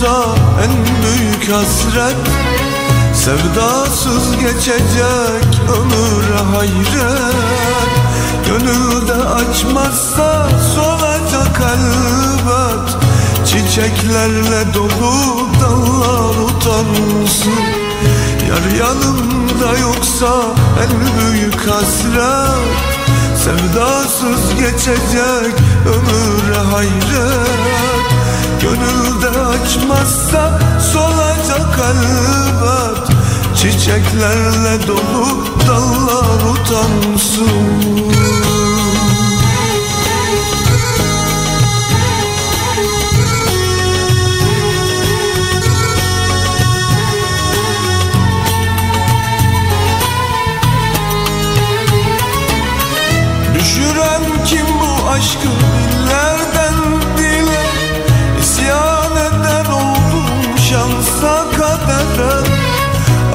yoksa en büyük hasret Sevdasız geçecek ömür hayret. Gönülde açmazsa solacak elbet Çiçeklerle dolu dallar utansın. Yar yanımda yoksa en büyük hasret Sevdasız geçecek ömür hayret Gönülde açmazsa solacak elbet Çiçeklerle dolu dallar utansın. Düşüren kim bu aşkı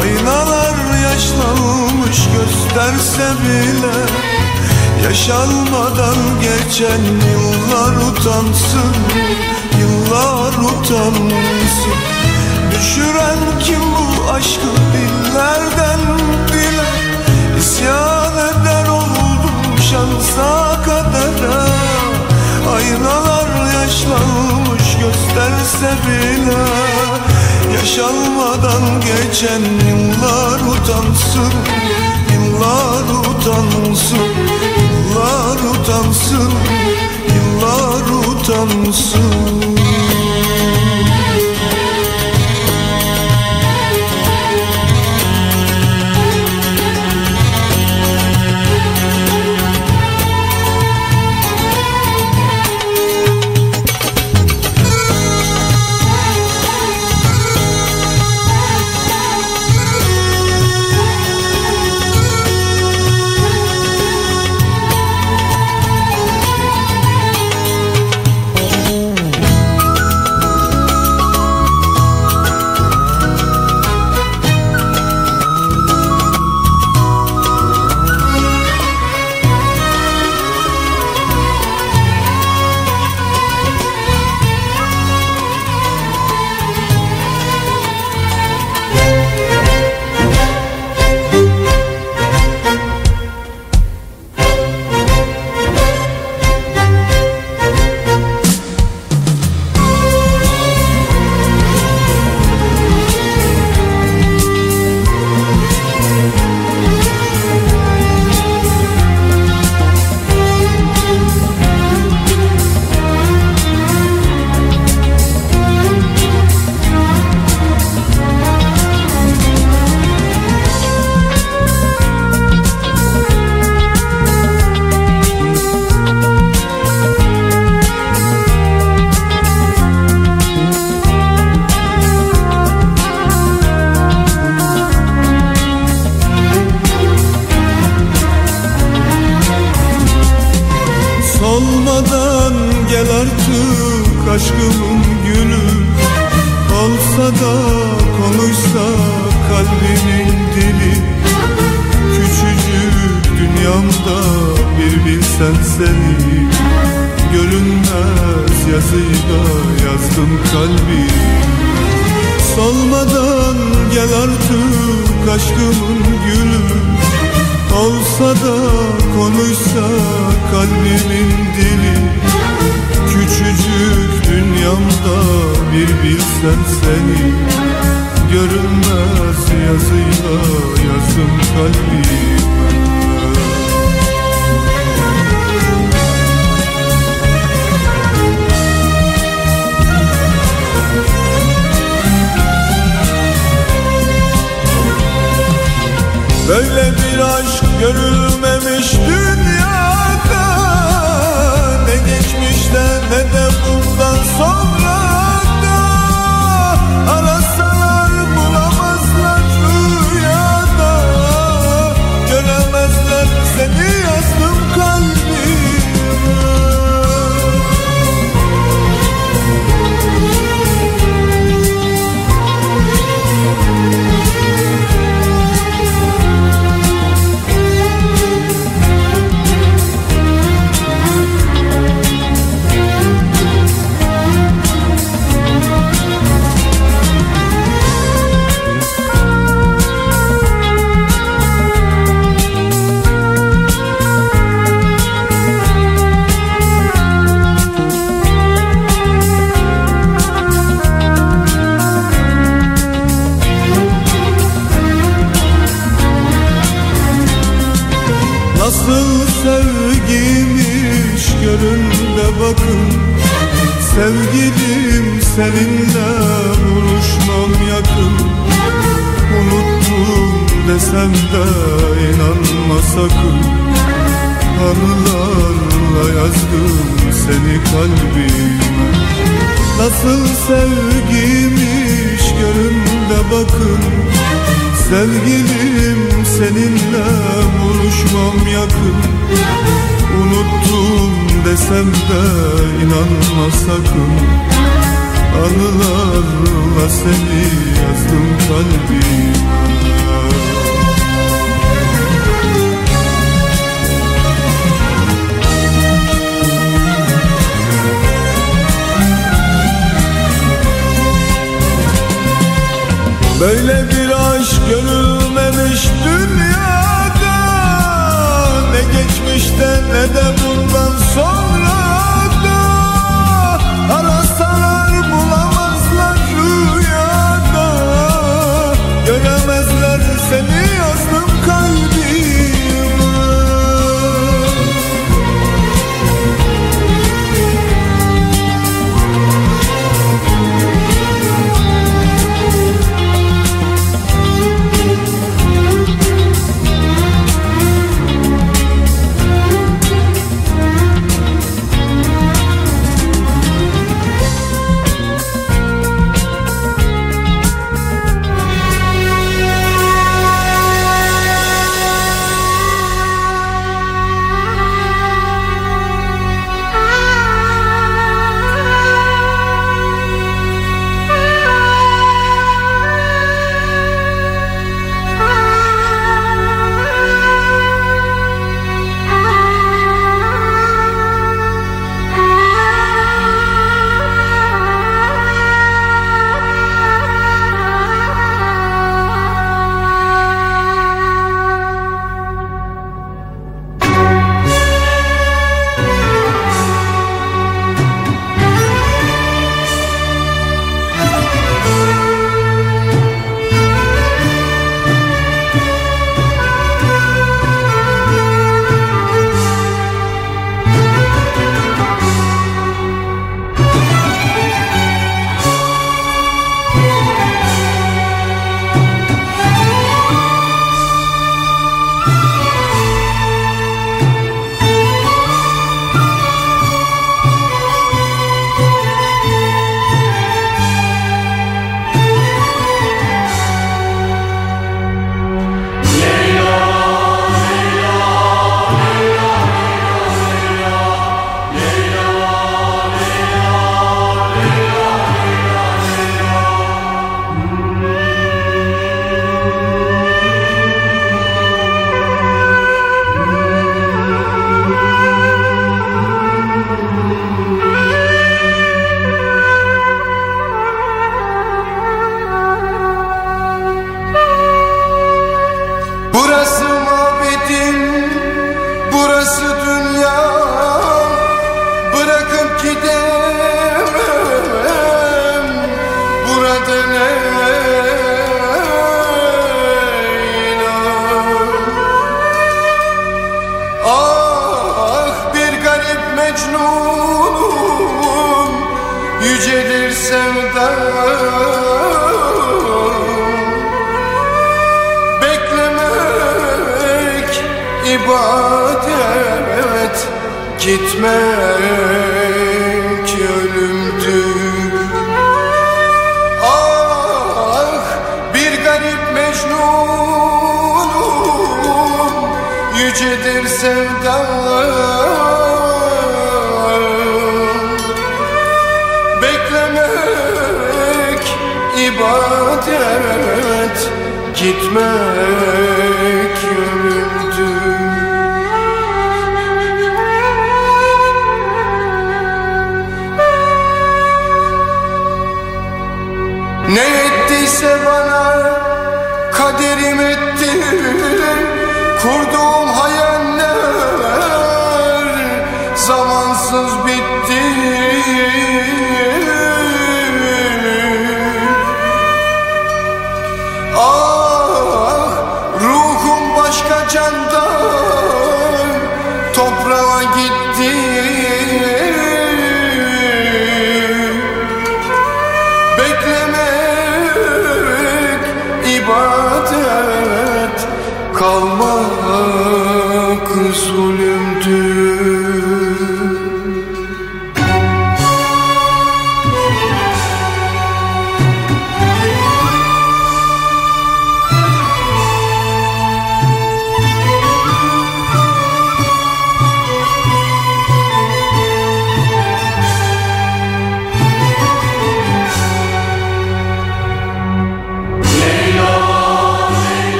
Aynalar yaşlanmış gösterse bile Yaşanmadan geçen yıllar utansın Yıllar utansın. Düşüren kim bu aşkı dillerden dile? İsyan eder oldum şansa kadere. Aynalar yaşlanmış gösterse bile Yaşanmadan geçen yıllar utansın Yıllar utansın Yıllar utansın Yıllar utansın da konuşsa kalbimin dili. Küçücük dünyamda bir bilsen seni. Görünmez yazıyla yazdım kalbi. Solmadan gel artık aşkımın gülü. Olsa da konuşsa kalbimin dili Küçücük dünyamda bir bilsen seni. Görünmez yazıyla yazdım kalbime Böyle bir aşk görülmemiş dünyada Ne geçmişte ne de bundan sonra de bakın Sevgilim seninle buluşmam yakın. Unuttum desem de inanma sakın. Anılarla yazdım seni kalbime. Nasıl sevgiymiş görün de bakın. Sevgilim seninle buluşmam yakın. Unuttum desem de inanma sakın. Anılarla seni yazdım kalbime. Böyle bir aşk görülmemiş Ne geçmişte ne de bundan sonra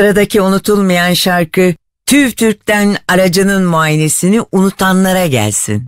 sıradaki unutulmayan şarkı TÜV TÜRK'ten aracının muayenesini unutanlara gelsin.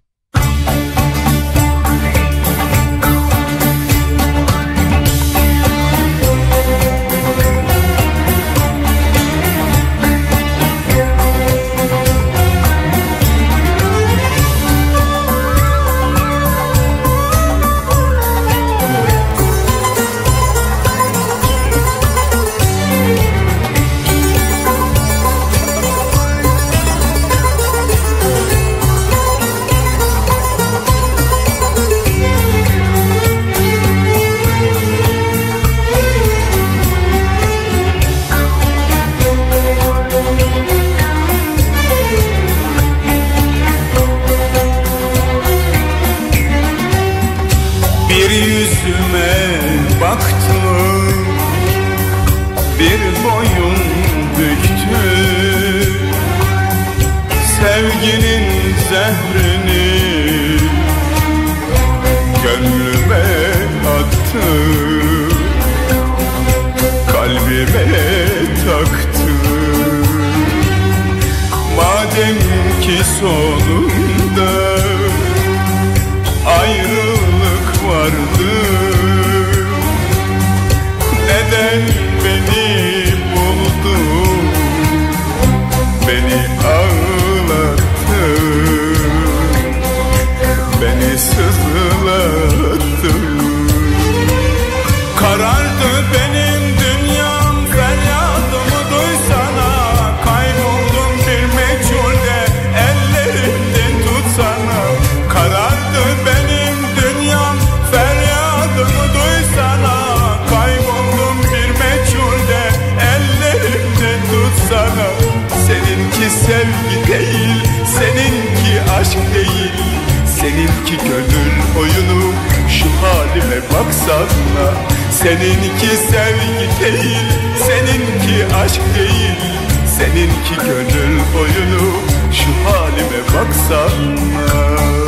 Baksana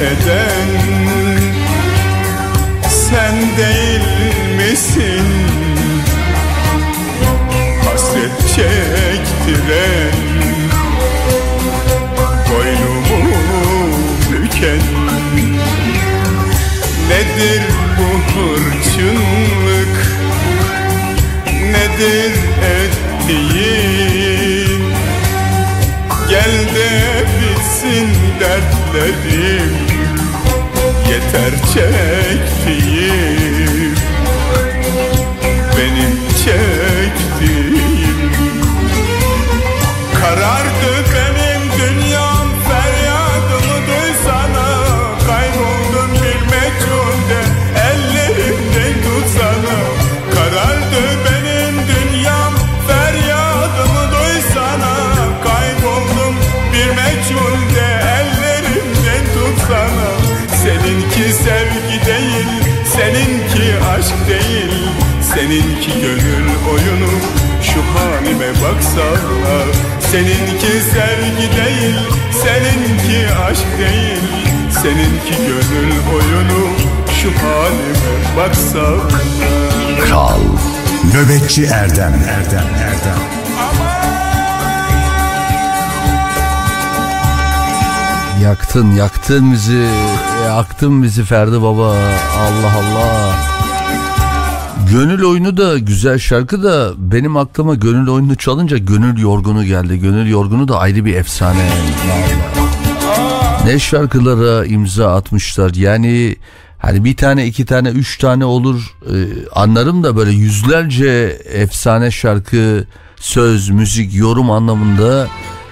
eden Sen değil misin? Hasret çektiren Boynumu büken. Nedir bu hırçınlık? Nedir ettiğin? Gel de bitsin dertlerim Yeter aşk değil Seninki gönül oyunu. Şu halime baksana Seninki sevgi değil Seninki aşk değil. Seninki gönül oyunu Şu halime baksana Kral Nöbetçi Erdem Erdem Erdem. Yaktın yaktın bizi Yaktın bizi Ferdi Baba. Allah Allah Gönül oyunu da güzel şarkı da benim aklıma gönül oyunu çalınca gönül yorgunu geldi. Gönül yorgunu da ayrı bir efsane. Ne şarkılara imza atmışlar. Yani hani bir tane iki tane üç tane olur e, anlarım da böyle yüzlerce efsane şarkı söz müzik yorum anlamında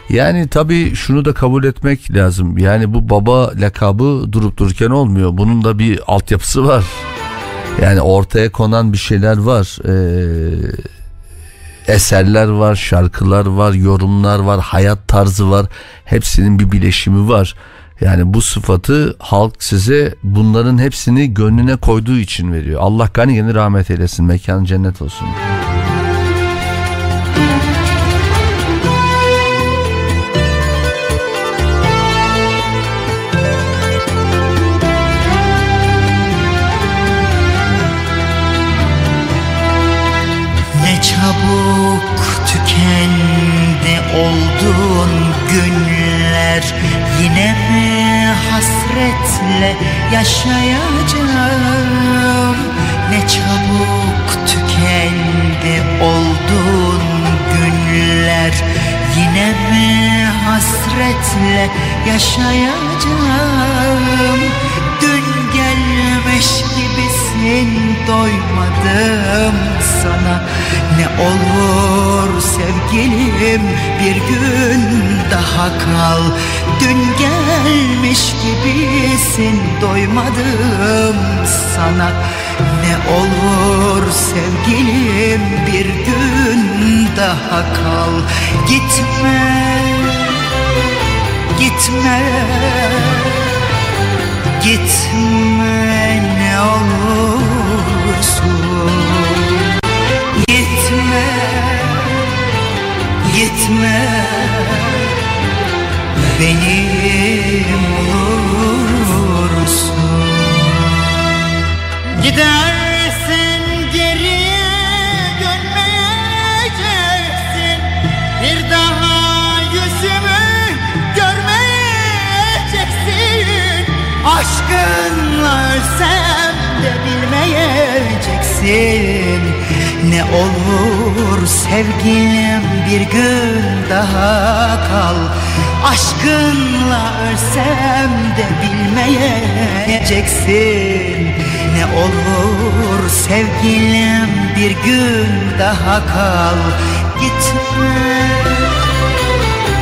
yani tabii şunu da kabul etmek lazım. Yani bu baba lakabı durup dururken olmuyor. Bunun da bir altyapısı var. Yani ortaya konan bir şeyler var. Ee, eserler var, şarkılar var, yorumlar var, hayat tarzı var. Hepsinin bir bileşimi var. Yani bu sıfatı halk size bunların hepsini gönlüne koyduğu için veriyor. Allah gani rahmet eylesin. Mekan cennet olsun. Ne tükendi oldun günler Yine mi hasretle yaşayacağım? Ne çabuk tükendi oldun günler Yine mi hasretle yaşayacağım? Dün gelmiş gibisin doymadım sana. Ne olur sevgilim bir gün daha kal. Dün gelmiş gibisin doymadım sana. Ne olur sevgilim bir gün daha kal. Gitme, gitme. Gitme ne olursun Gitme. Benim olursun Gidersin geriye dönmeyeceksin. Bir daha yüzümü görmeyeceksin. Aşkınla ölsem de bilmeyeceksin Ne olur sevgilim bir gün daha kal. Aşkınla ölsem de bilmeyeceksin. Ne olur sevgilim bir gün daha kal. Gitme,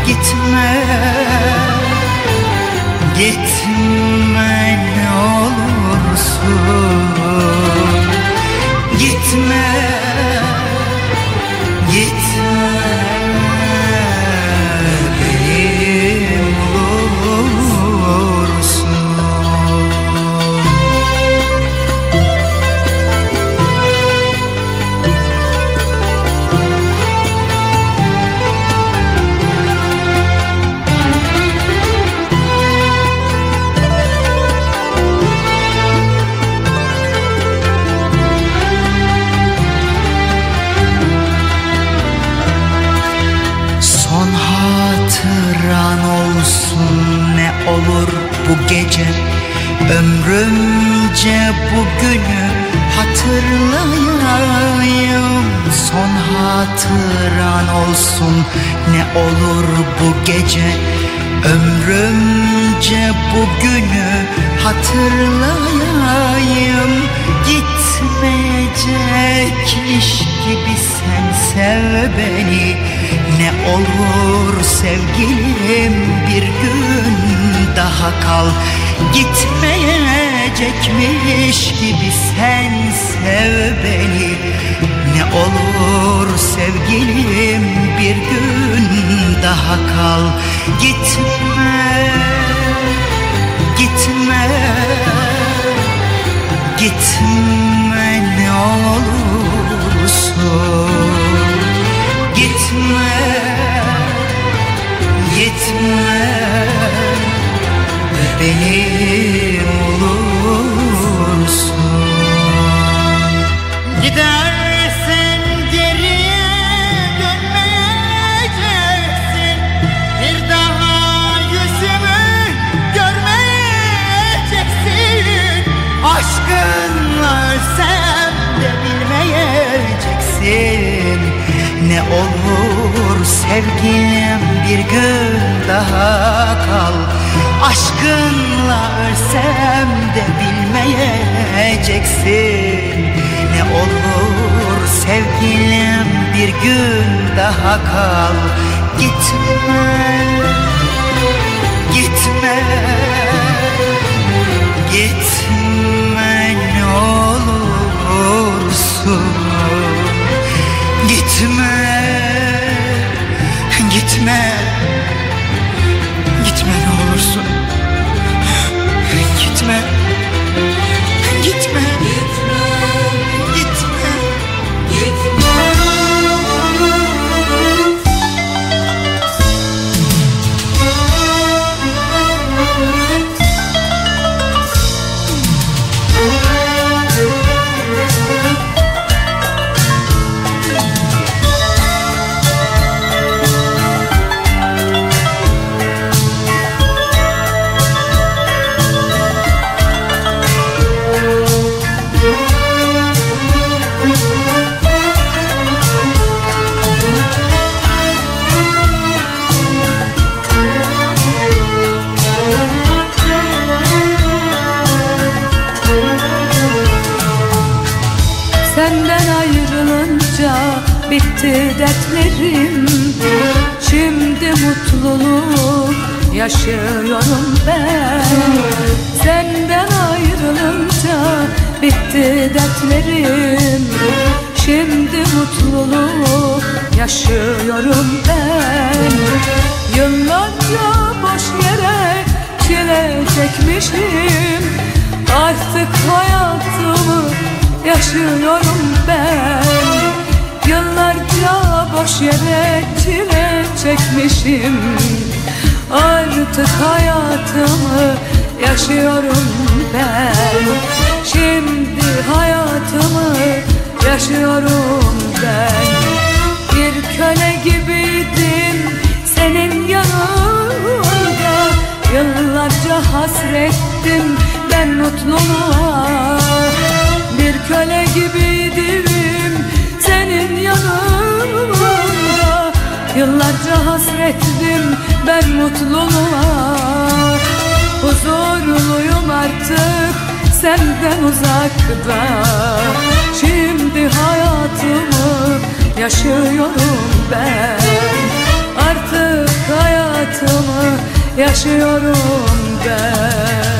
gitme. Gitme ne olursun. Gitme Gitme gece. Ömrümce bugünü hatırlayayım Son hatıran olsun ne olur bu gece. Ömrümce bugünü hatırlayayım Gitmeyecekmiş gibi sen sev beni Ne olur sevgilim bir gün daha kal. Gitmeyecekmiş gibi sen sev beni. Ne olur sevgilim bir gün daha kal. Gitme, gitme Gitme ne olursun Gitme Gitme. Benim olursun. Görmeyeceksin. Aşkınla ölsem de bilmeyeceksin Ne olur sevgilim bir gün daha kal. Aşkınla ölsem de bilmeyeceksin. Ne olur sevgilim bir gün daha kal. Gitme, gitme Gitme ne olursun Gitme Gitme yaşıyorum ben. Senden ayrılınca bitti dertlerim. Şimdi mutluluk yaşıyorum ben. Yıllarca boş yere çile çekmişim. Artık hayatımı yaşıyorum ben. Yıllarca boş yere çile çekmişim Artık hayatımı yaşıyorum ben. Şimdi hayatımı yaşıyorum ben. Bir köle gibiydim senin yanında. Yıllarca hasret hasrettim ben mutluluğa Bir köle gibiydim senin yanında. Yıllarca hasrettim ben mutluluğa Huzurluyum artık senden uzakta. Şimdi hayatımı yaşıyorum ben Artık hayatımı yaşıyorum ben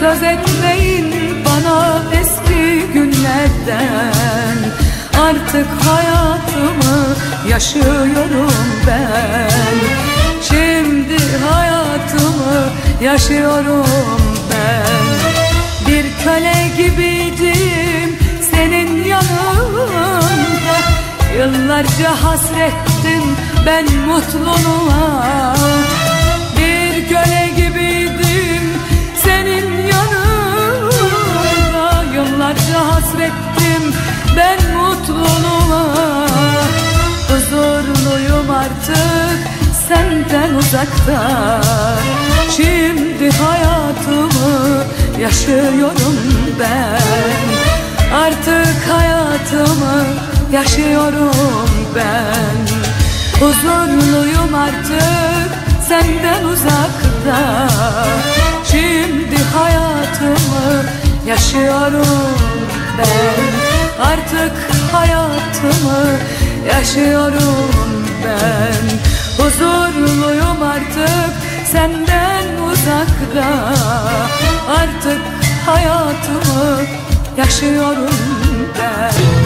Söz etmeyin bana eski günlerden. Artık hayatımı yaşıyorum ben. Şimdi hayatımı yaşıyorum ben. Bir köle gibiydim senin yanında. Yıllarca hasrettim ben mutluluğa. Bir köle gibiydim senin Yıllarca hasrettim ben mutluluğa. Huzurluyum artık senden uzakta. Şimdi hayatımı yaşıyorum ben. Artık hayatımı yaşıyorum ben. Huzurluyum artık senden uzakta. Şimdi hayatımı yaşıyorum ben. Artık hayatımı yaşıyorum ben. Huzurluyum artık senden uzakta. Artık hayatımı yaşıyorum ben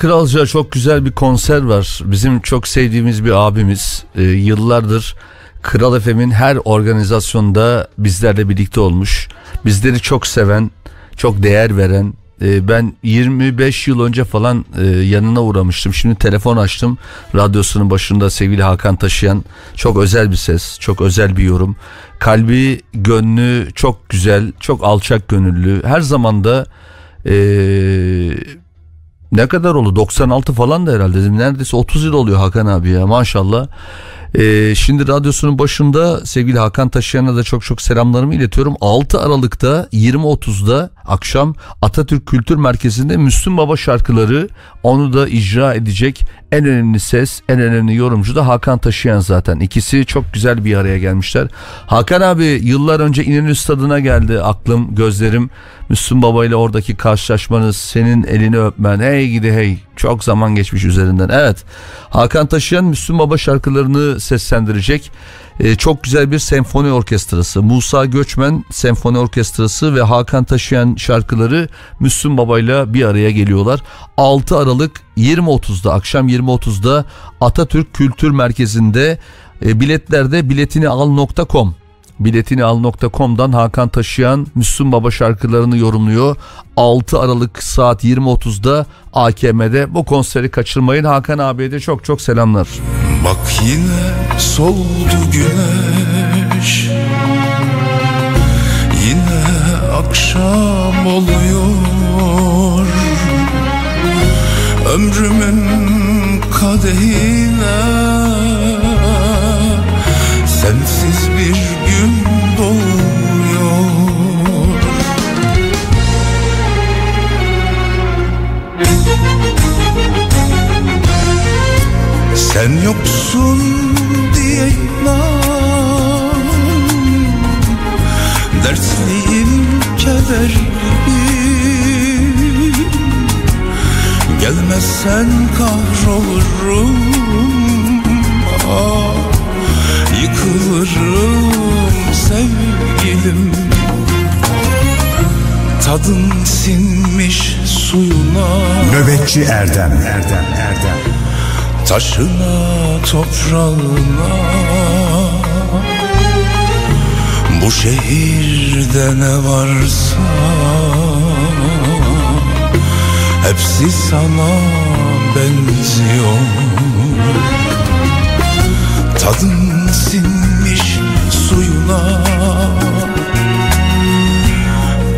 Kralcılar çok güzel bir konser var. Bizim çok sevdiğimiz bir abimiz. Ee, yıllardır Kral FM'in her organizasyonda bizlerle birlikte olmuş. Bizleri çok seven, çok değer veren. Ee, ben 25 yıl önce falan e, yanına uğramıştım. Şimdi telefon açtım. Radyosunun başında sevgili Hakan Taşıyan. Çok özel bir ses, çok özel bir yorum. Kalbi, gönlü çok güzel, çok alçak gönüllü. Her zaman da e, ne kadar oldu 96 falan da herhalde. Neredeyse 30 yıl oluyor Hakan abi ya maşallah. Ee, şimdi radyosunun başında sevgili Hakan Taşıyan'a da çok çok selamlarımı iletiyorum. 6 Aralık'ta 20.30'da akşam Atatürk Kültür Merkezi'nde Müslüm Baba şarkıları onu da icra edecek en önemli ses, en önemli yorumcu da Hakan Taşıyan zaten. İkisi çok güzel bir araya gelmişler. Hakan abi yıllar önce İnönü Stadı'na geldi aklım, gözlerim. Müslüm Baba ile oradaki karşılaşmanız, senin elini öpmen, hey gidi hey. Çok zaman geçmiş üzerinden. Evet. Hakan Taşıyan Müslüm Baba şarkılarını seslendirecek. Ee, çok güzel bir senfoni orkestrası. Musa Göçmen Senfoni Orkestrası ve Hakan Taşıyan şarkıları Müslüm Baba'yla bir araya geliyorlar. 6 Aralık 20.30'da akşam 20.30'da Atatürk Kültür Merkezi'nde e, biletlerde biletinial.com biletinial.com'dan Hakan Taşıyan Müslüm Baba şarkılarını yorumluyor. 6 Aralık saat 20.30'da AKM'de bu konseri kaçırmayın. Hakan abiye de çok çok selamlar. Bak yine soldu güneş Yine akşam oluyor Ömrümün kadehine Sensiz bir gün doğuyor. Sen yoksun diye inan. Dertliyim, kederliyim Gelmezsen kahrolurum Yıkılırım sevgilim. Tadın sinmiş suyuna. Nöbetçi Erdem. Erdem Erdem. Taşına toprağına. Bu şehirde ne varsa. Hepsi sana benziyor Tadın sinmiş suyuna.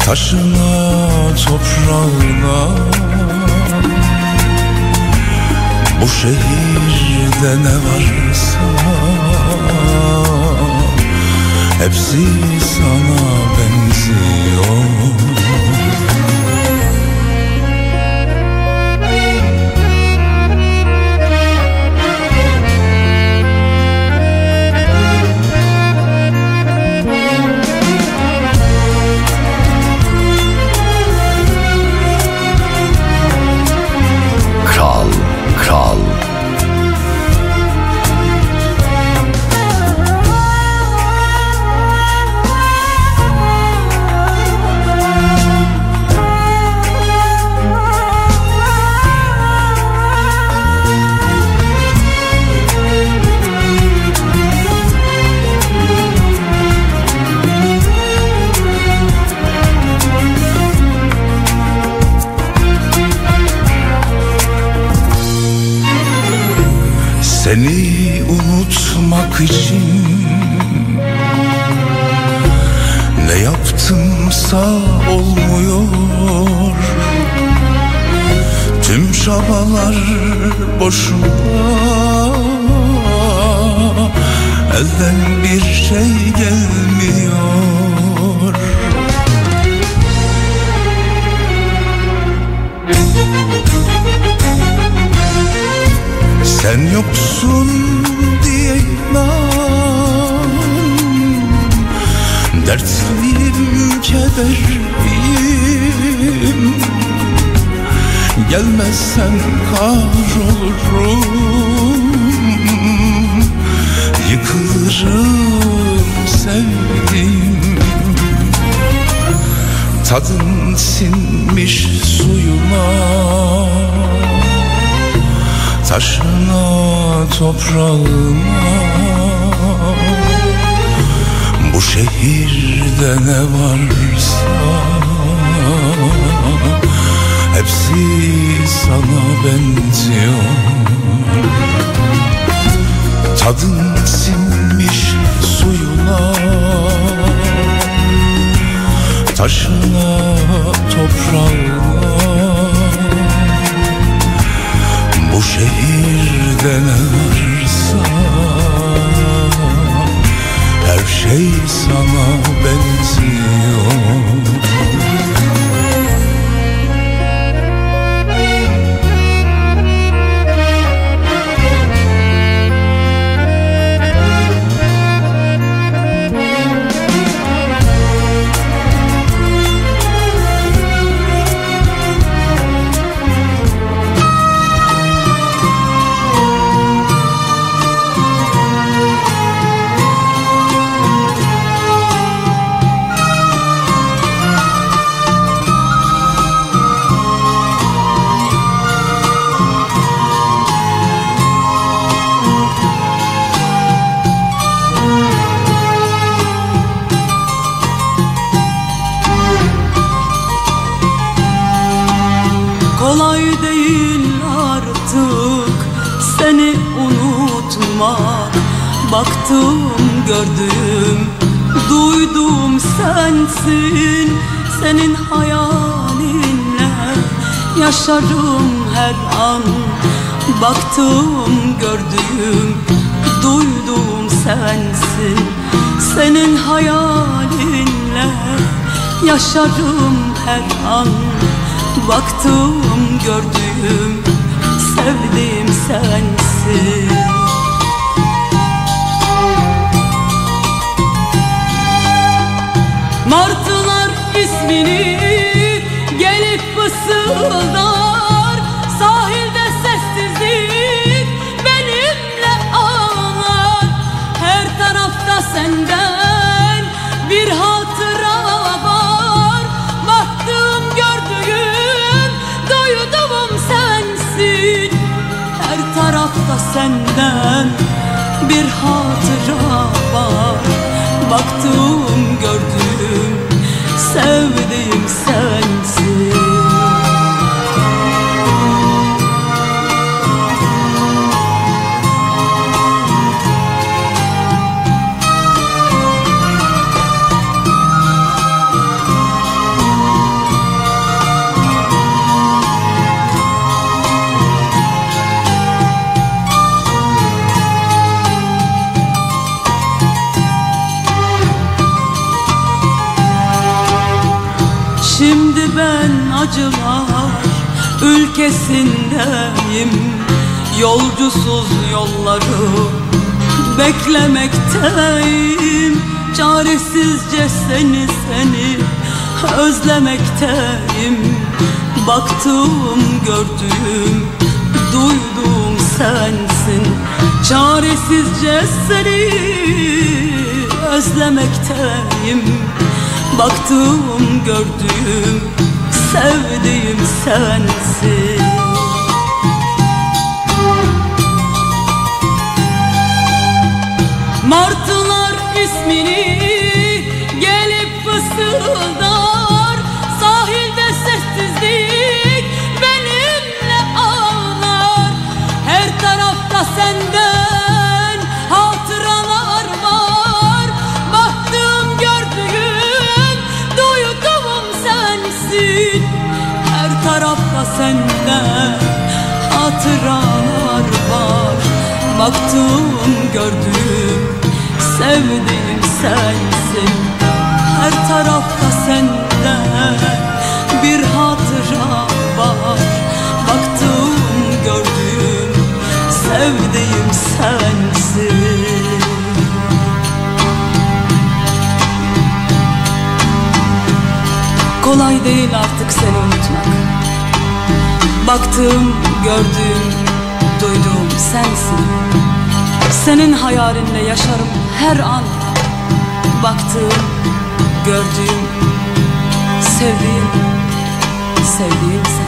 Taşına toprağına. Bu şehirde ne varsa. Hepsi sana benziyor Kral unutmak için Ne yaptımsa olmuyor. Tüm çabalar boşuna. Elden bir şey gelmiyor. Sen yoksun Dertliyim, kederliyim Gelmezsen kahrolurum. Yıkılırım sevdiğim. Tadın sinmiş suyuna. Taşına toprağına Bu şehirde ne varsa Hepsi sana benziyor. Tadın sinmiş suyuna Taşına toprağına. Bu şehirde ne varsa şey sana benziyor artık seni unutmak Baktım gördüm duydum sensin. Senin hayalinle yaşarım her an. Baktım gördüm duydum sensin. Senin hayalinle yaşarım her an. Baktım gördüm sevdiğim sensin Martılar ismini gelip fısıldar tarafta senden bir hatıra var. Baktığım gördüğüm sevdiğim sensin acılar ülkesindeyim. Yolcusuz yolları beklemekteyim. Çaresizce seni seni özlemekteyim. Baktığım gördüğüm duyduğum sensin. Çaresizce seni özlemekteyim. Baktığım gördüğüm sevdiğim sensin. Martılar ismini gelip fısıldar. Sahilde sessizlik benimle ağlar. Her tarafta senden senden hatıralar var. Baktığım gördüğüm sevdiğim sensin. Her tarafta senden bir hatıra var. Baktığım gördüğüm sevdiğim sensin. Kolay değil artık seni unutmak Baktığım, gördüğüm, duyduğum sensin. Senin hayalinle yaşarım her an. Baktığım, gördüğüm, sevdiğim, sevdiğim sensin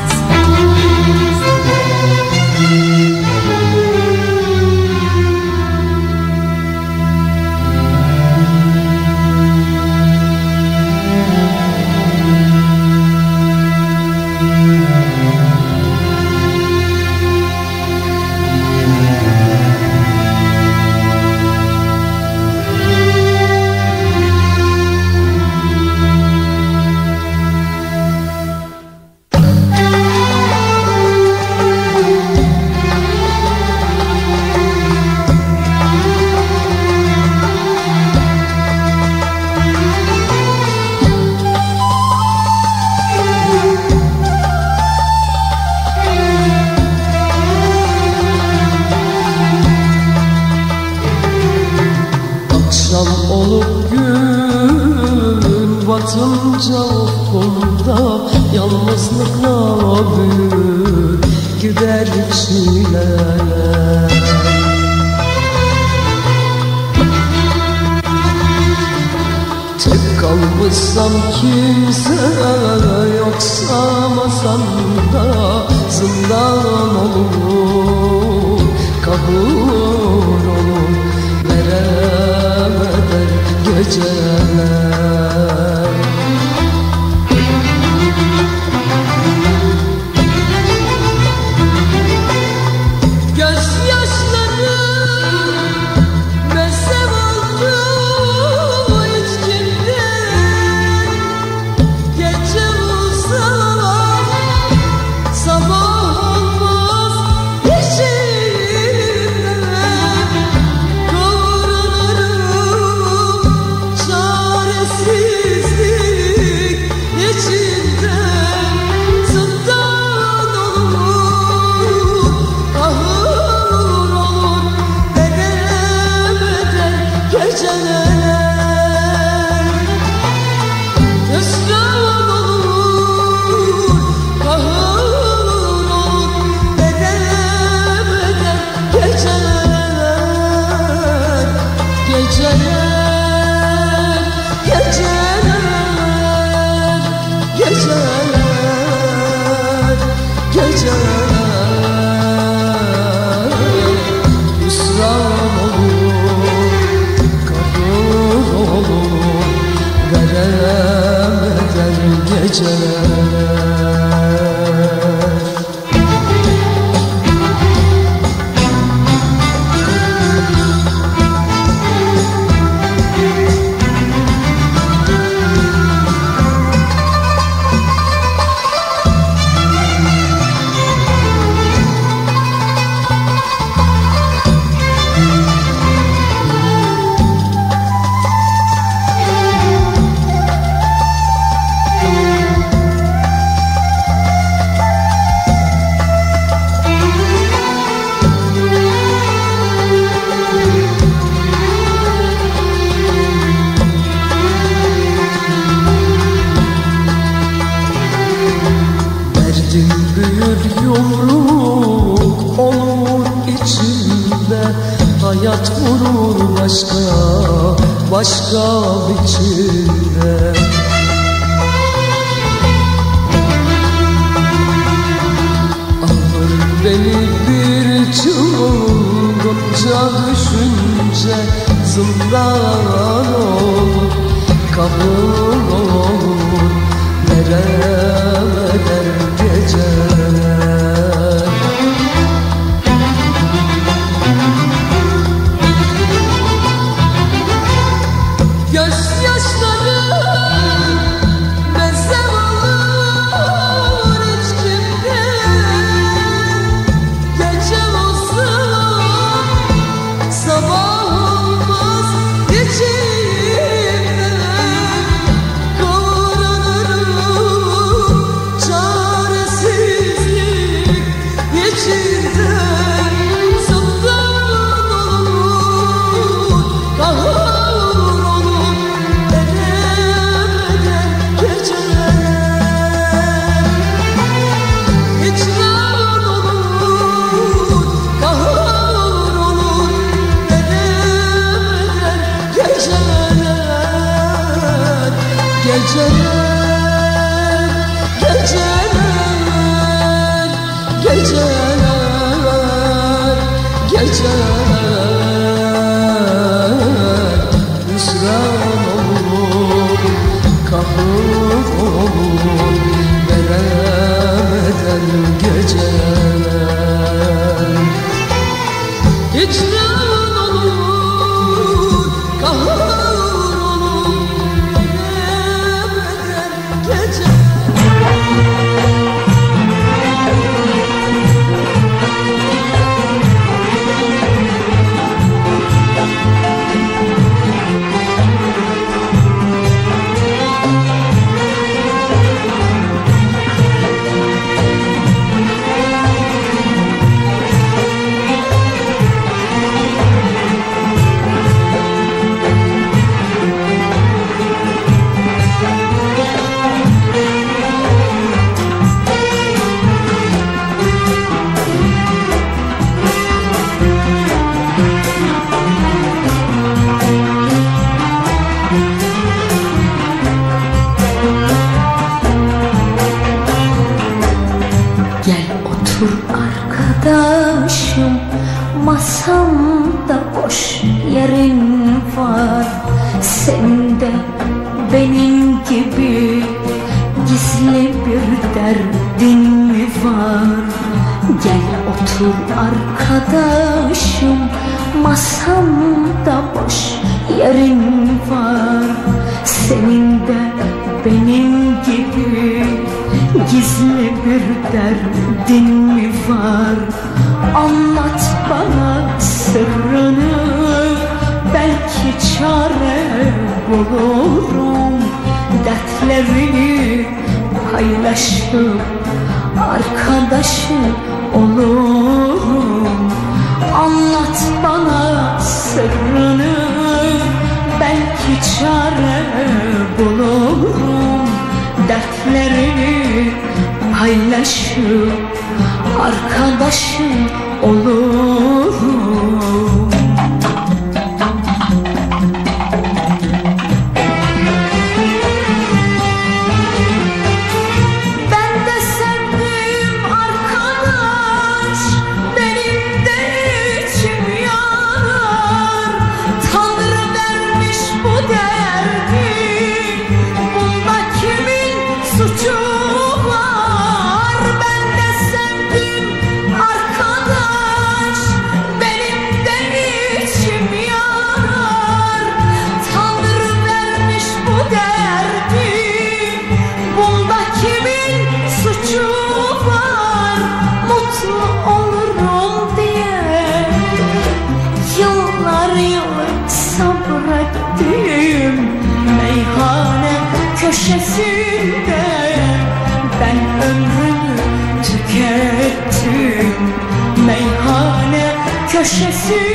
Köşesi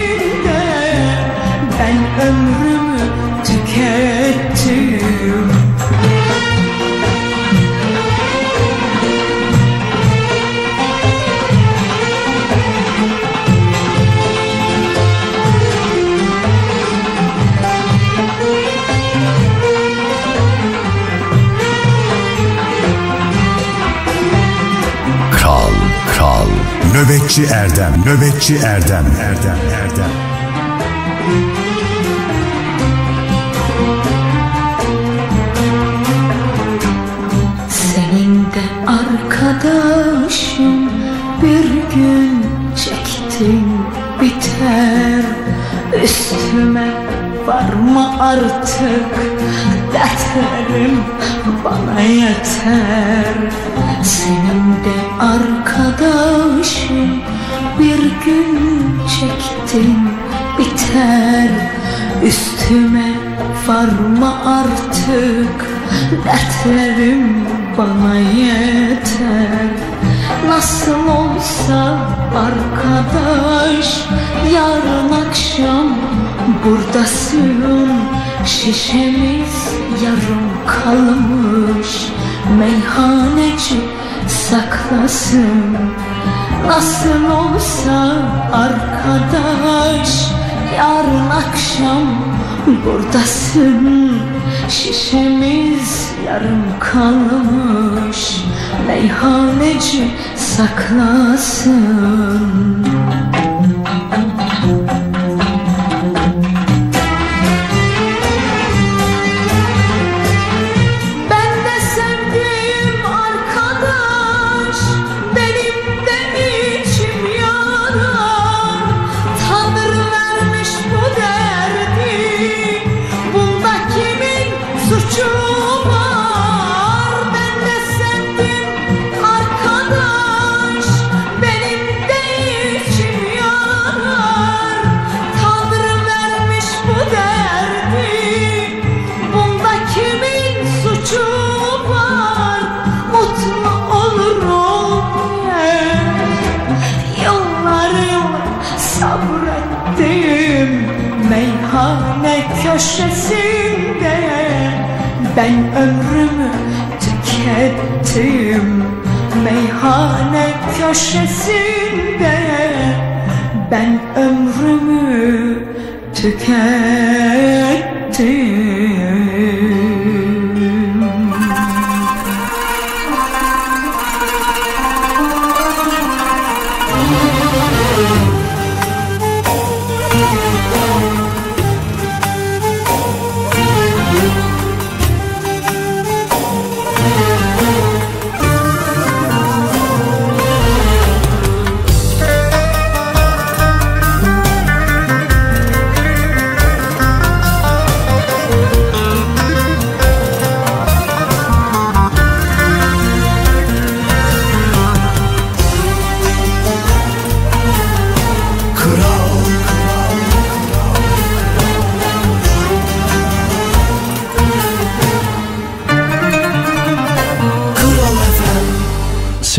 Nöbetçi Erdem, Nöbetçi Erdem, Erdem, Erdem. Senin de arkadaşım bir gün çektim biter Üstüme varma artık dertlerim bana yeter. Senin de arkadaşım bir gün çektin biter. Üstüme varma artık dertlerim bana yeter. Nasıl olsa arkadaş yarın akşam buradasın. Şişemiz yarım kalmış. Meyhaneci saklasın. Nasıl olsa arkadaş Yarın akşam buradasın. Şişemiz yarım kalmış. Meyhaneci saklasın. Meyhane köşesinde Ben ömrümü tükettim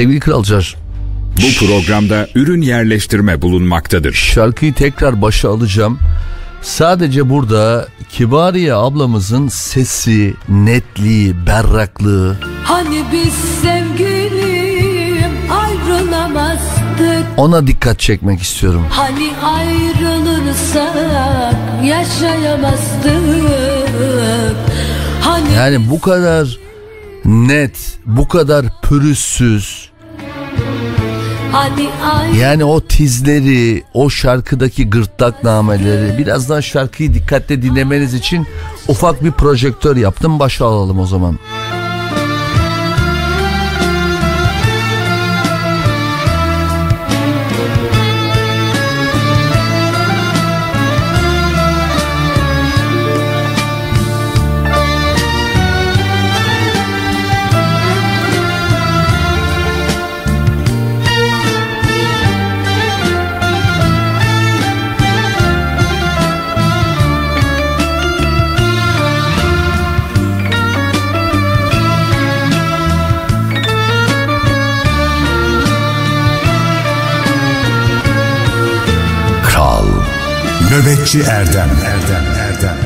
Sevgili Kralcar Bu programda ürün yerleştirme bulunmaktadır. şarkıyı tekrar başa alacağım. Sadece burada Kibariye ablamızın sesi, netliği, berraklığı Hani biz sevgilim ayrılamazdık ona dikkat çekmek istiyorum. Hani ayrılırsak yaşayamazdık Hani Yani bu kadar net, bu kadar pürüzsüz, yani o tizleri, o şarkıdaki gırtlak nameleri, biraz daha şarkıyı dikkatle dinlemeniz için ufak bir projektör yaptım. Başa alalım o zaman. Nöbetçi Erdem. Erdem Erdem.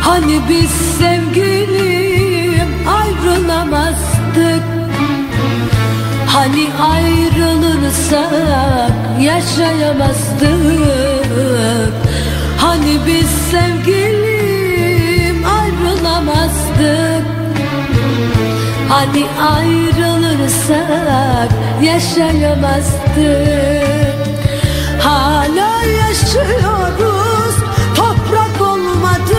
Hani biz sevgilim ayrılamazdık? Hani ayrılırsak yaşayamazdık? Hani biz sevgilim Hani ayrılırsak yaşayamazdık. Hala yaşıyoruz toprak olmadık.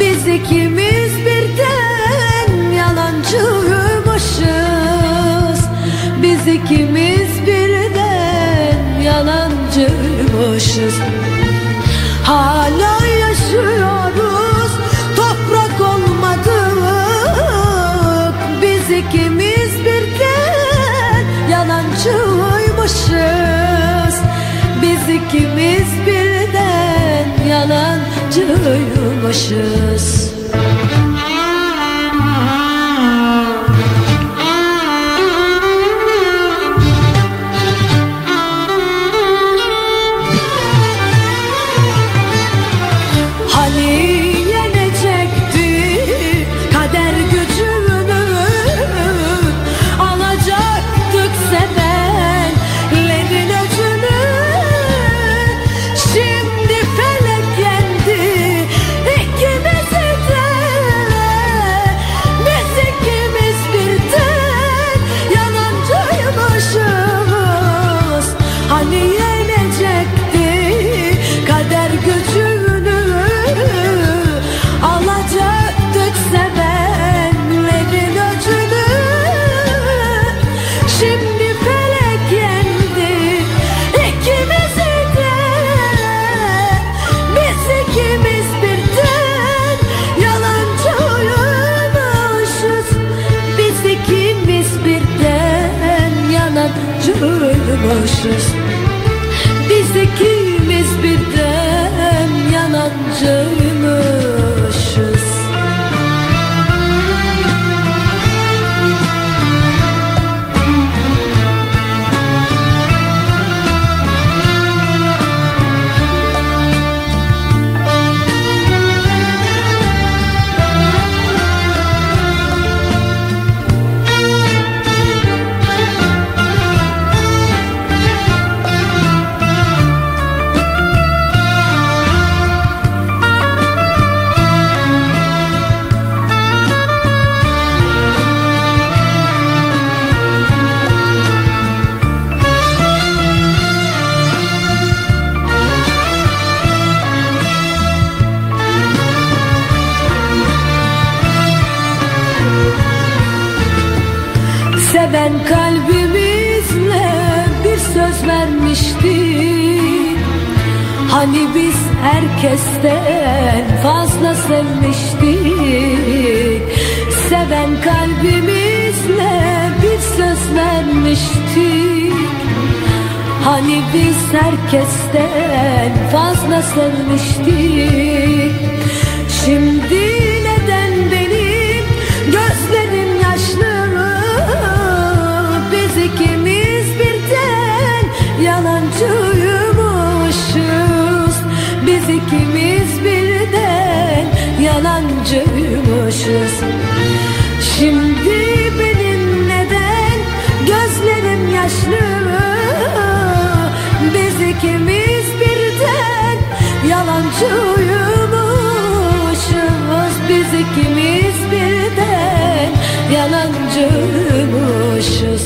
Biz ikimiz birden yalancıymışız Biz ikimiz birden yalancıymışız Hala yalancıymışız yalancıymışız herkesten fazla sevmiştik. Seven kalbimizle bir söz vermiştik. Hani biz herkesten fazla sevmiştik. Şimdi yalancıymışız Şimdi benim neden gözlerim yaşlı? Biz ikimiz birden yalancıymışız Biz ikimiz birden yalancıymışız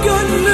olur gönlüme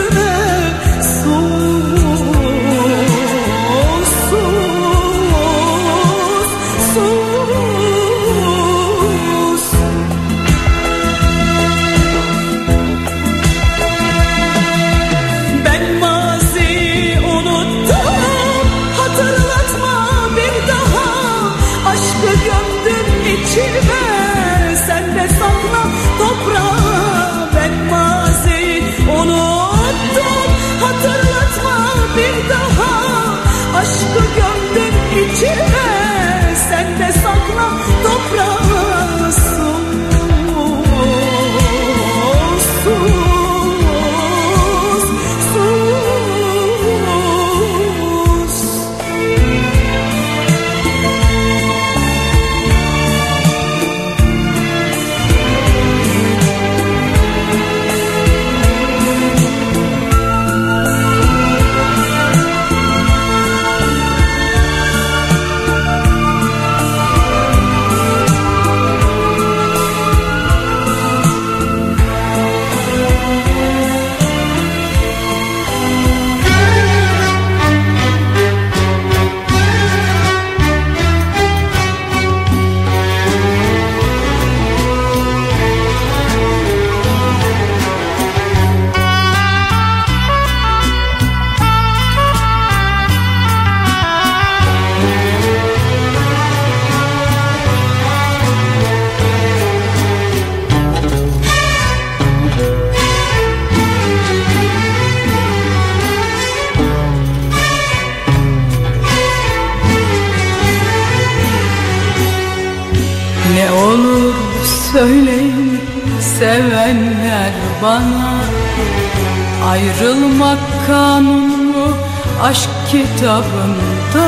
kitabında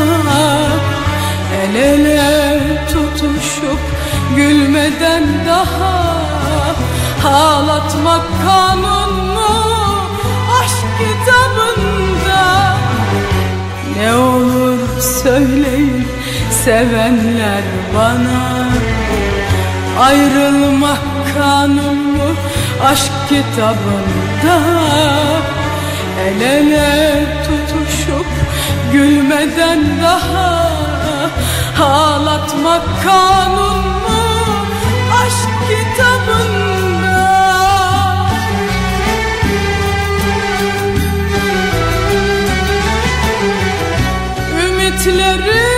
El ele tutuşup gülmeden daha Ağlatmak kanun mu? Aşk kitabında Ne olur söyleyin sevenler bana. Ayrılmak kanun mu? Aşk kitabında El ele tutuşup gülmeden daha Ağlatmak kanun mu? Aşk kitabında. Ümitlerim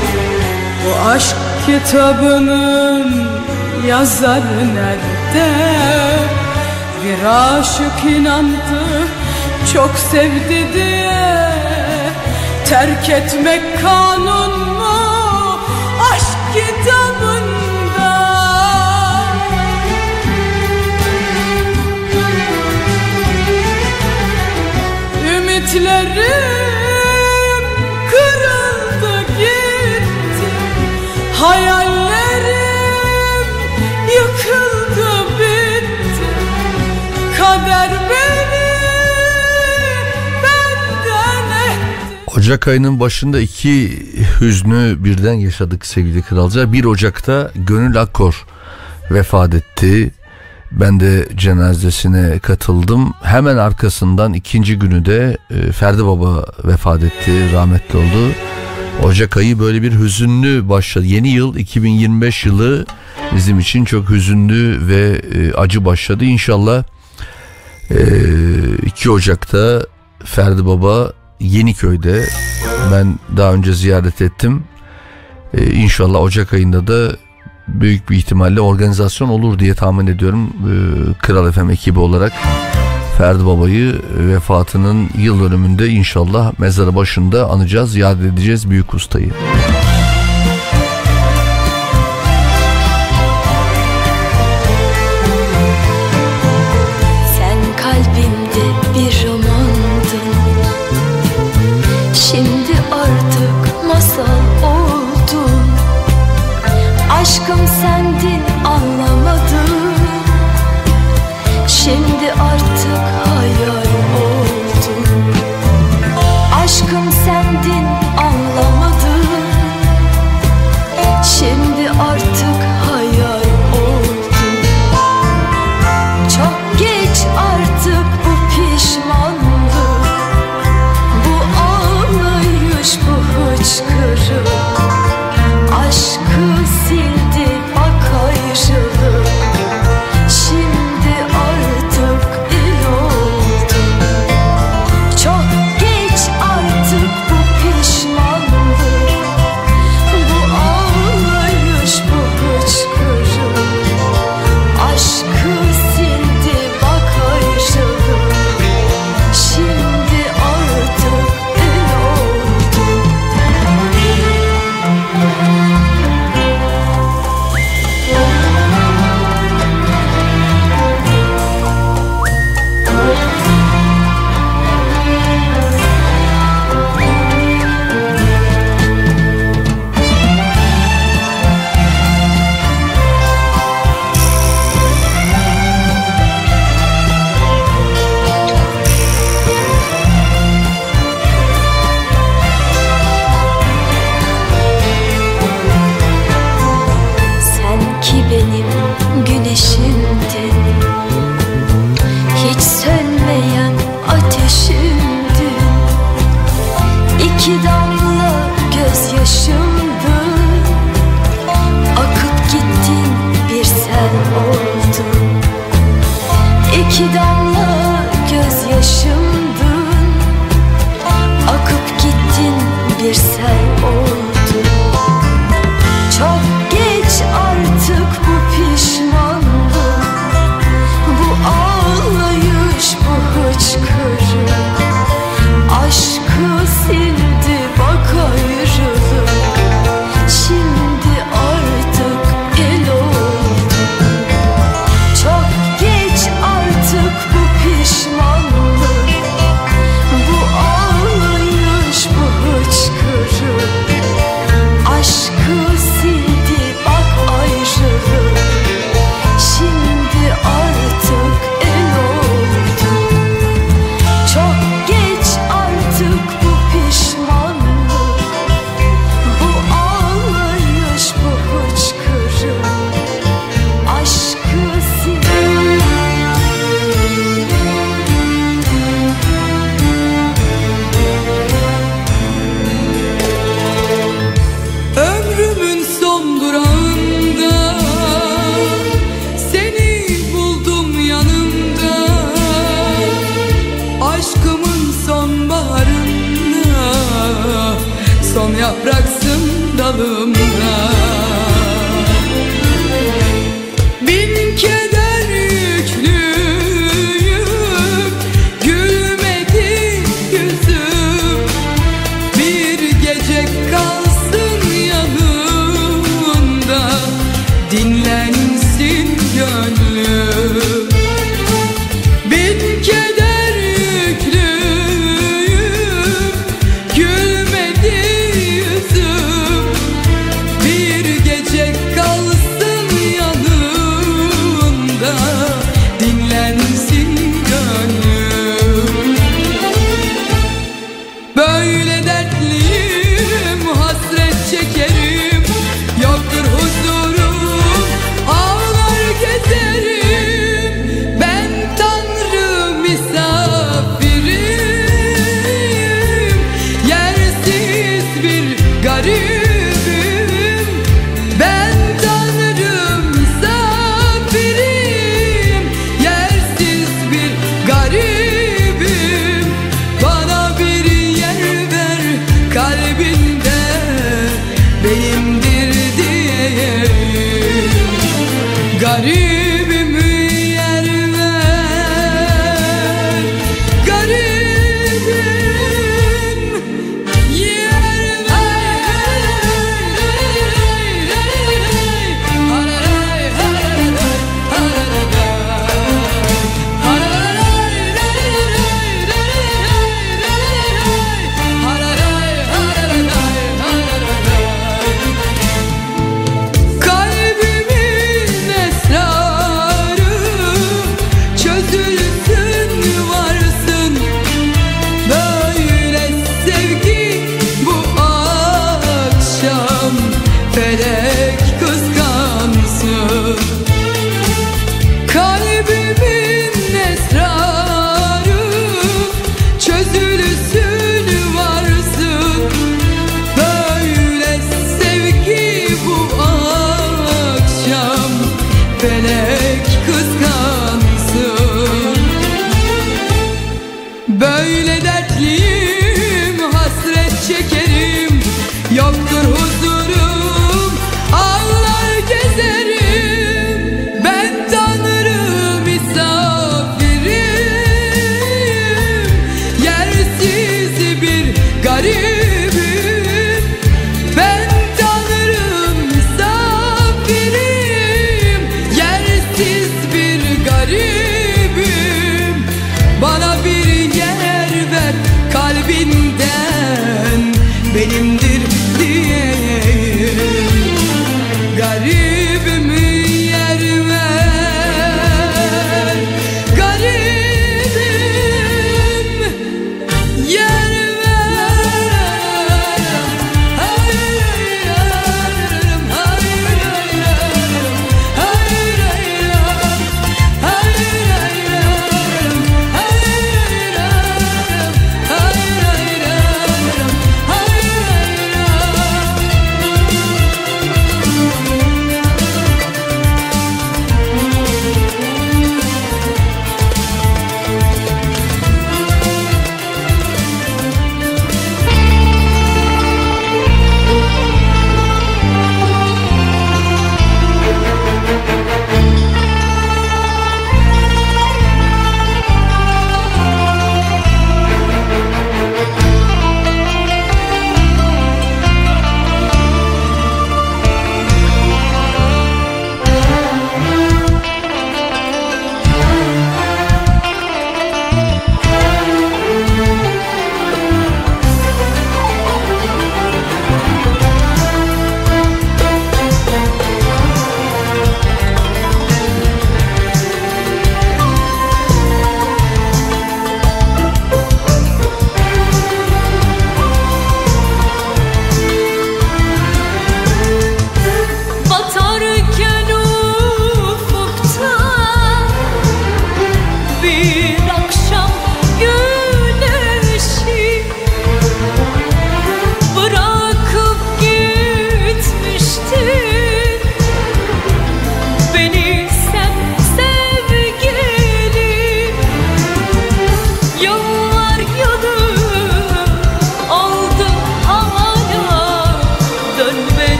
bu aşk kitabının yazarı nerede? Bir aşık inandı çok sevdi diye Terk etmek kanun mu aşk kitabında? Ümitlerim Ocak ayının başında iki hüznü birden yaşadık sevgili kralcılar. 1 Ocak'ta Gönül Akkor vefat etti. Ben de cenazesine katıldım. Hemen arkasından ikinci günü de e, Ferdi Baba vefat etti, rahmetli oldu. Ocak ayı böyle bir hüzünlü başladı. Yeni yıl 2025 yılı bizim için çok hüzünlü ve e, acı başladı. İnşallah e, 2 Ocak'ta Ferdi Baba Yeniköy'de ben daha önce ziyaret ettim. E, inşallah Ocak ayında da büyük bir ihtimalle organizasyon olur diye tahmin ediyorum. E, Kral FM ekibi olarak Ferdi Baba'yı vefatının yıl dönümünde inşallah mezarı başında anacağız, yad edeceğiz büyük ustayı. Sen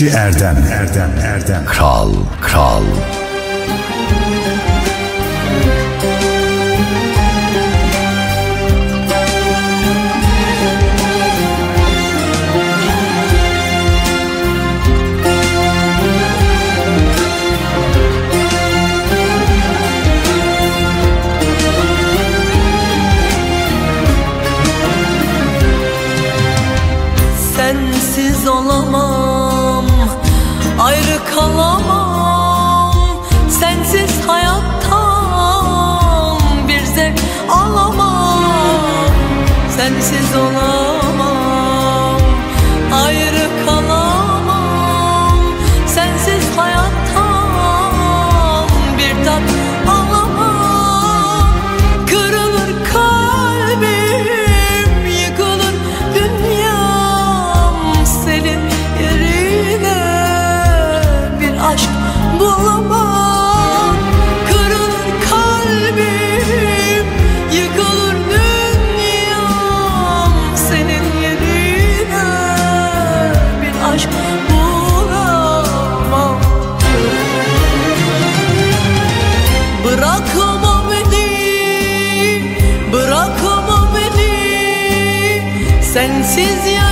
Nöbetçi Erdem, Erdem, Erdem.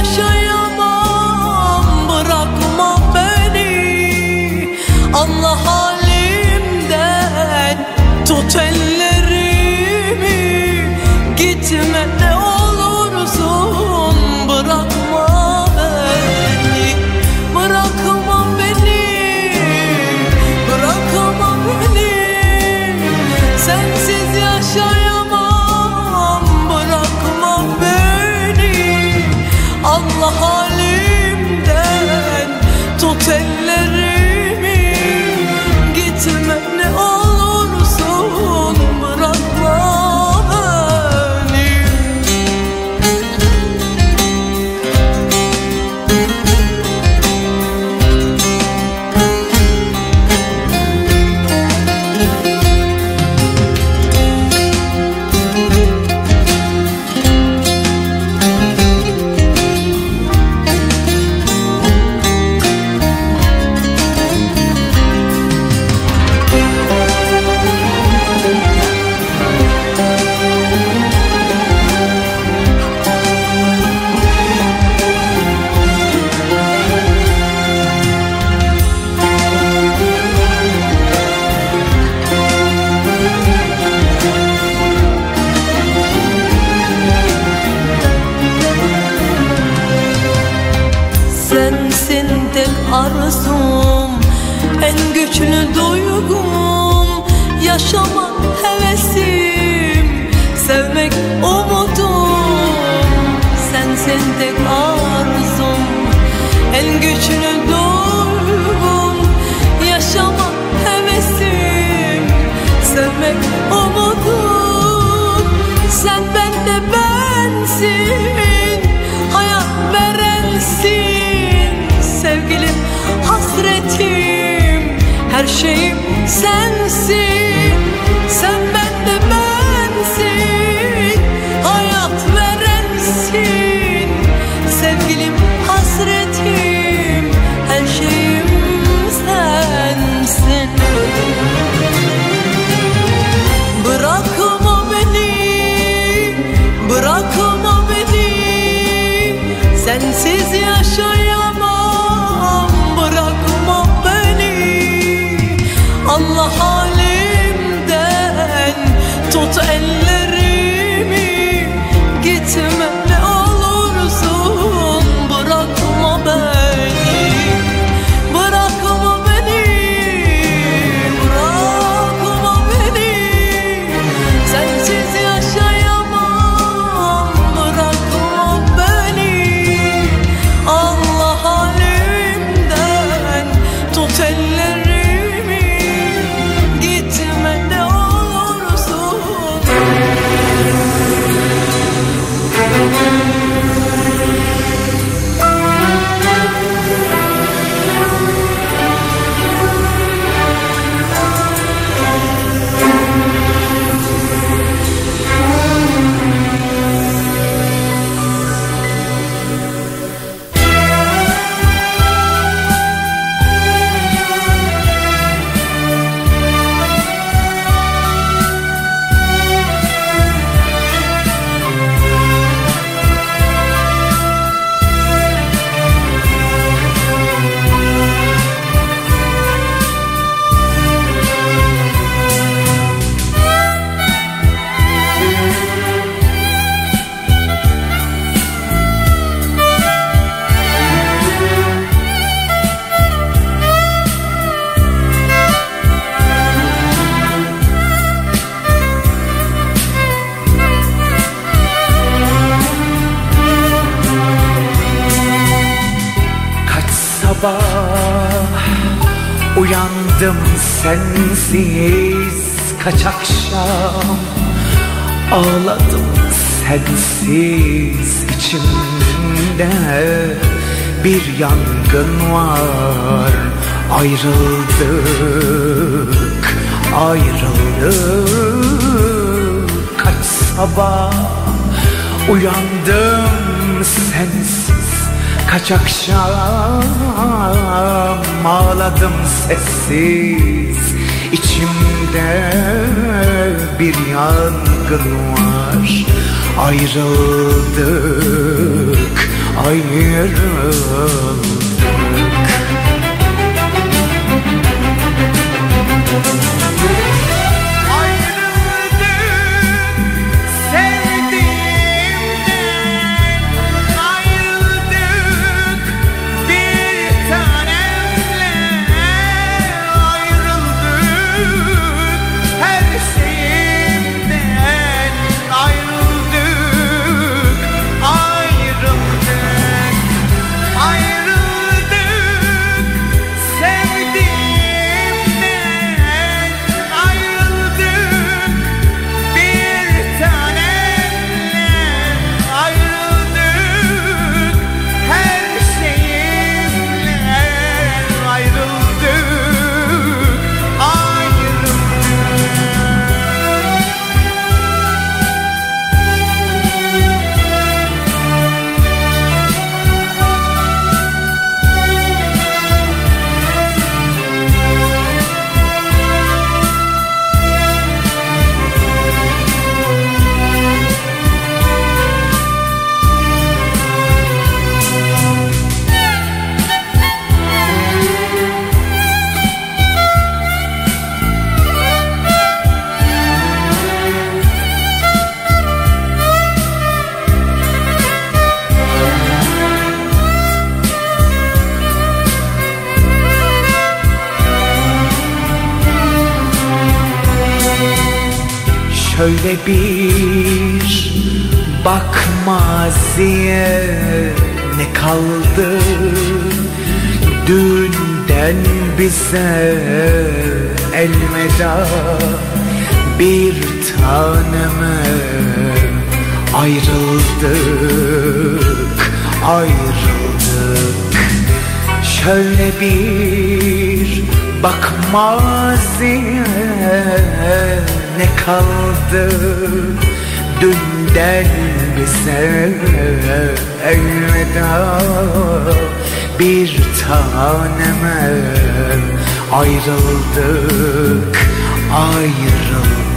Yaşayamam, bırakma beni. Anla şeyim sensin sensiz kaç akşam Ağladım sensiz içimde. Bir yangın var Ayrıldık ayrıldık. Kaç sabah uyandım sensiz Kaç akşam ağladım sessiz. İçimde bir yangın var. Ayrıldık, ayrıldık kaldı. Dünden bize elveda Bir taneme ayrıldık ayrıldık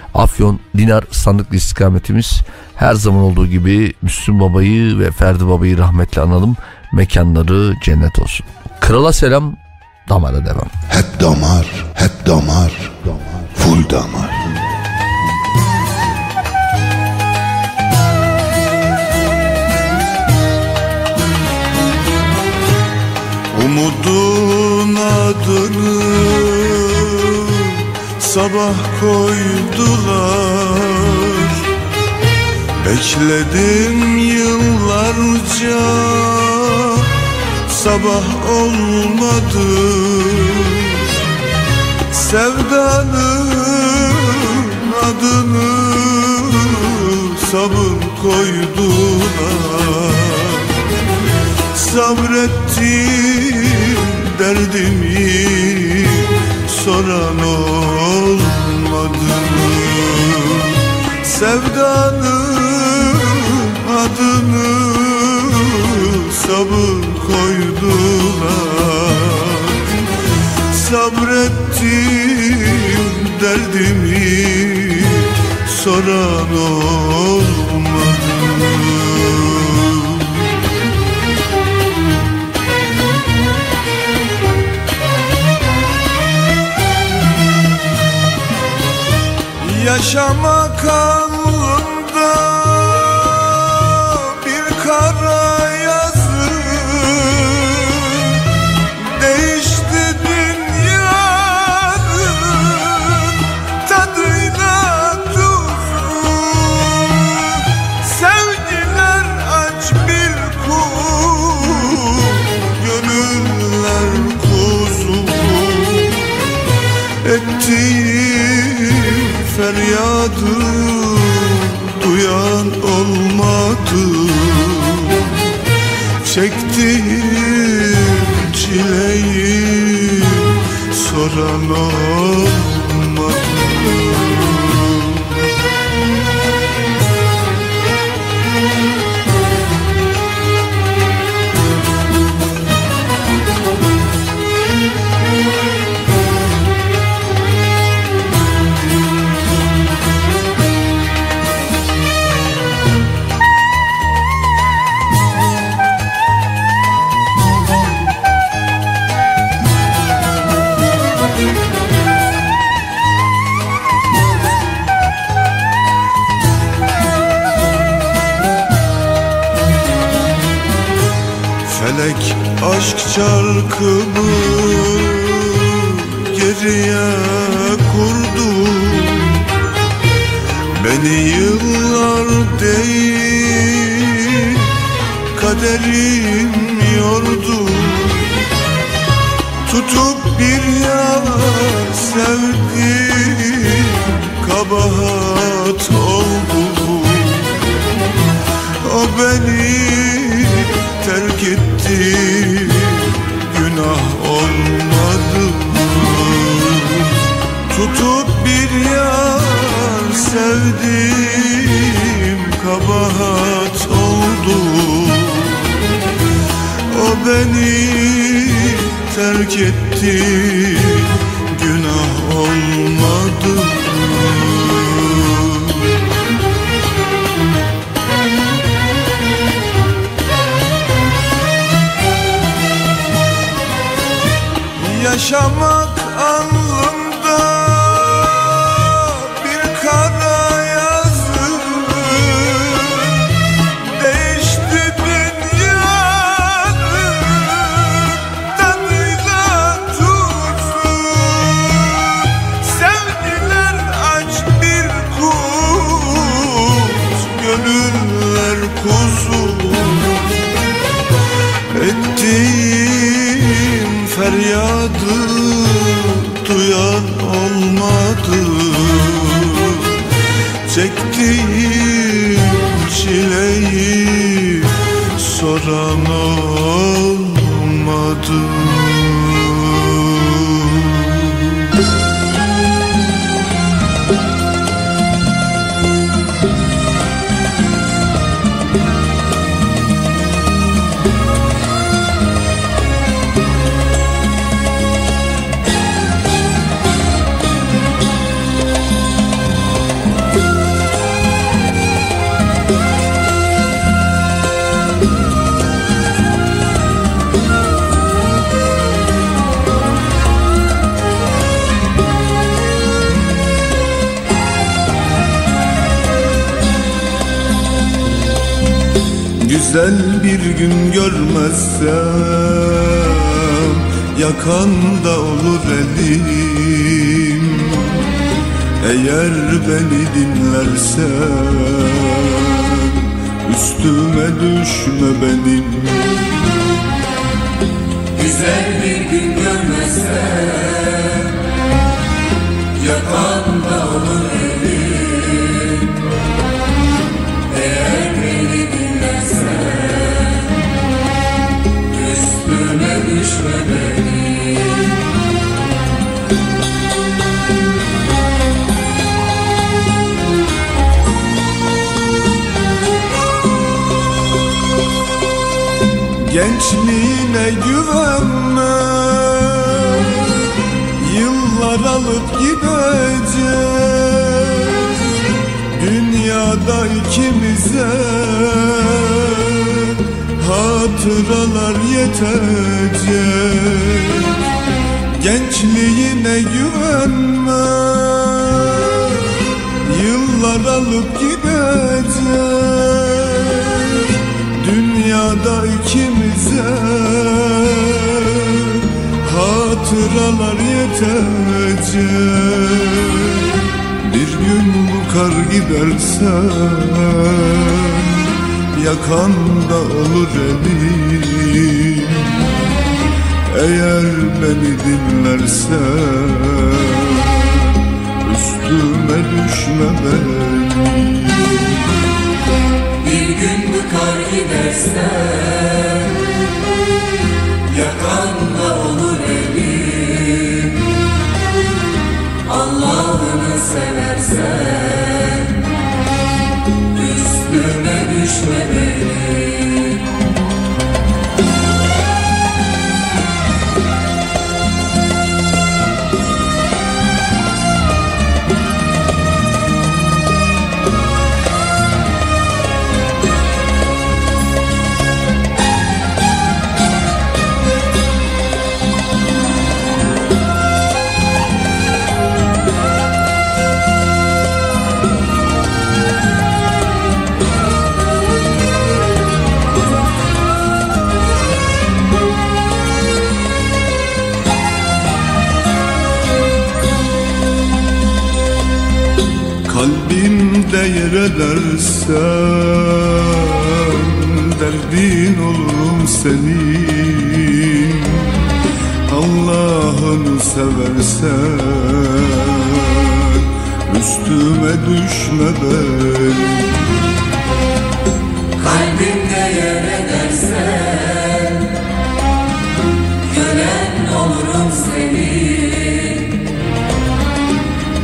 Afyon, Dinar sandıklı istikametimiz. Her zaman olduğu gibi Müslüm Baba'yı ve Ferdi Baba'yı rahmetle analım. Mekanları cennet olsun. Krala selam, damara devam. Hep damar, hep damar, full damar. Umudun adını sabah koydular. Bekledim yıllarca Sabah olmadı. Sevdanın adını sabır koydular. Sabrettim derdimi soran olmadı. Sevdanın adını sabır koydular. Sabrettim derdimi soran olmadı Yaşamak alnımda bir kara yazı Değişti dünyanın tadıyla tuzu. Sevgiler aç bir kul Gönüller kuzu. Ettiğim feryadı duyan olmadı. Çektiğim çileyi soran olmadı çarkımı ikimize. Hatıralar yetecek. Gençliğine güvenme. Yıllar alıp gidecek. Dünyada ikimize. Hatıralar yetecek gün bu kar giderse Yakanda olur elim. Eğer beni dinlersen Üstüme düşme benim. Bir gün bu kar giderse Yakanda olur elim. Allah'ını seversen düşme benim Yer edersen Derdin olurum senin. Allah'ını seversen Üstüme düşme benim Kalbimde yer edersen Gören olurum senin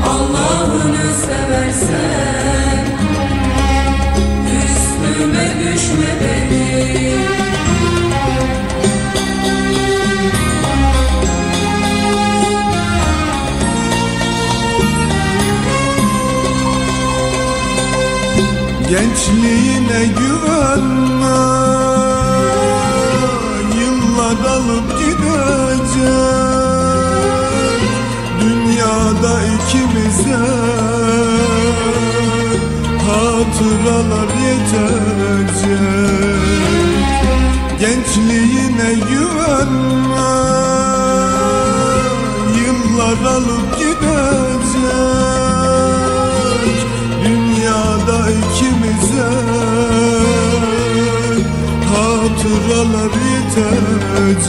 Allah'ını seversen Gençliğine güvenme Yıllar alıp gidecek Dünyada ikimize Hatıralar yetecek. Gençliğine güvenme Yıllar alıp gidecek ikimize. Hatıralar yetecek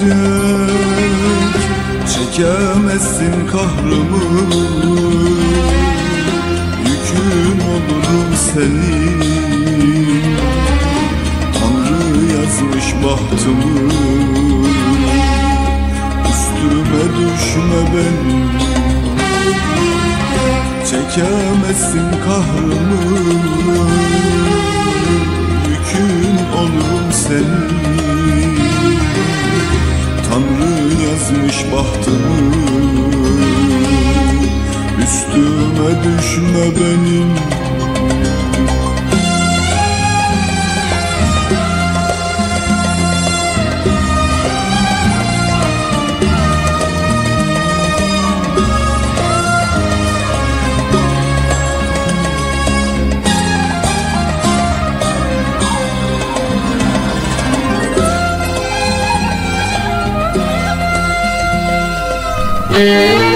Çekemezsin kahrımı. Yükün olurum senin. Tanrı yazmış bahtımı. Üstüme düşme benim Çekemezsin kahrımı Yükün olurum senin Tanrı yazmış bahtımı. Üstüme düşme benim Música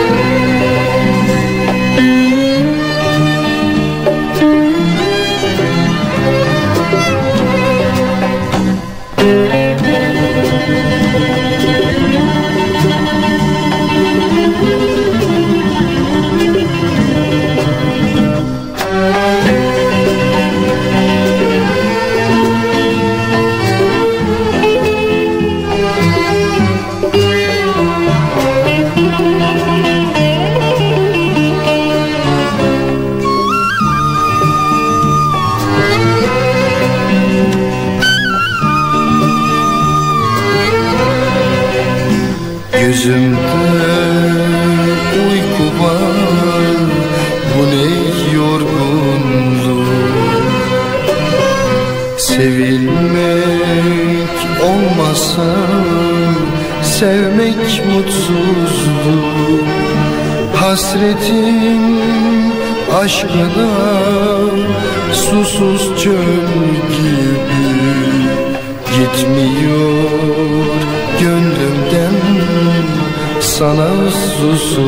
aşkına Susuz çöl gibi. Gitmiyor gönlümden sana susuzluk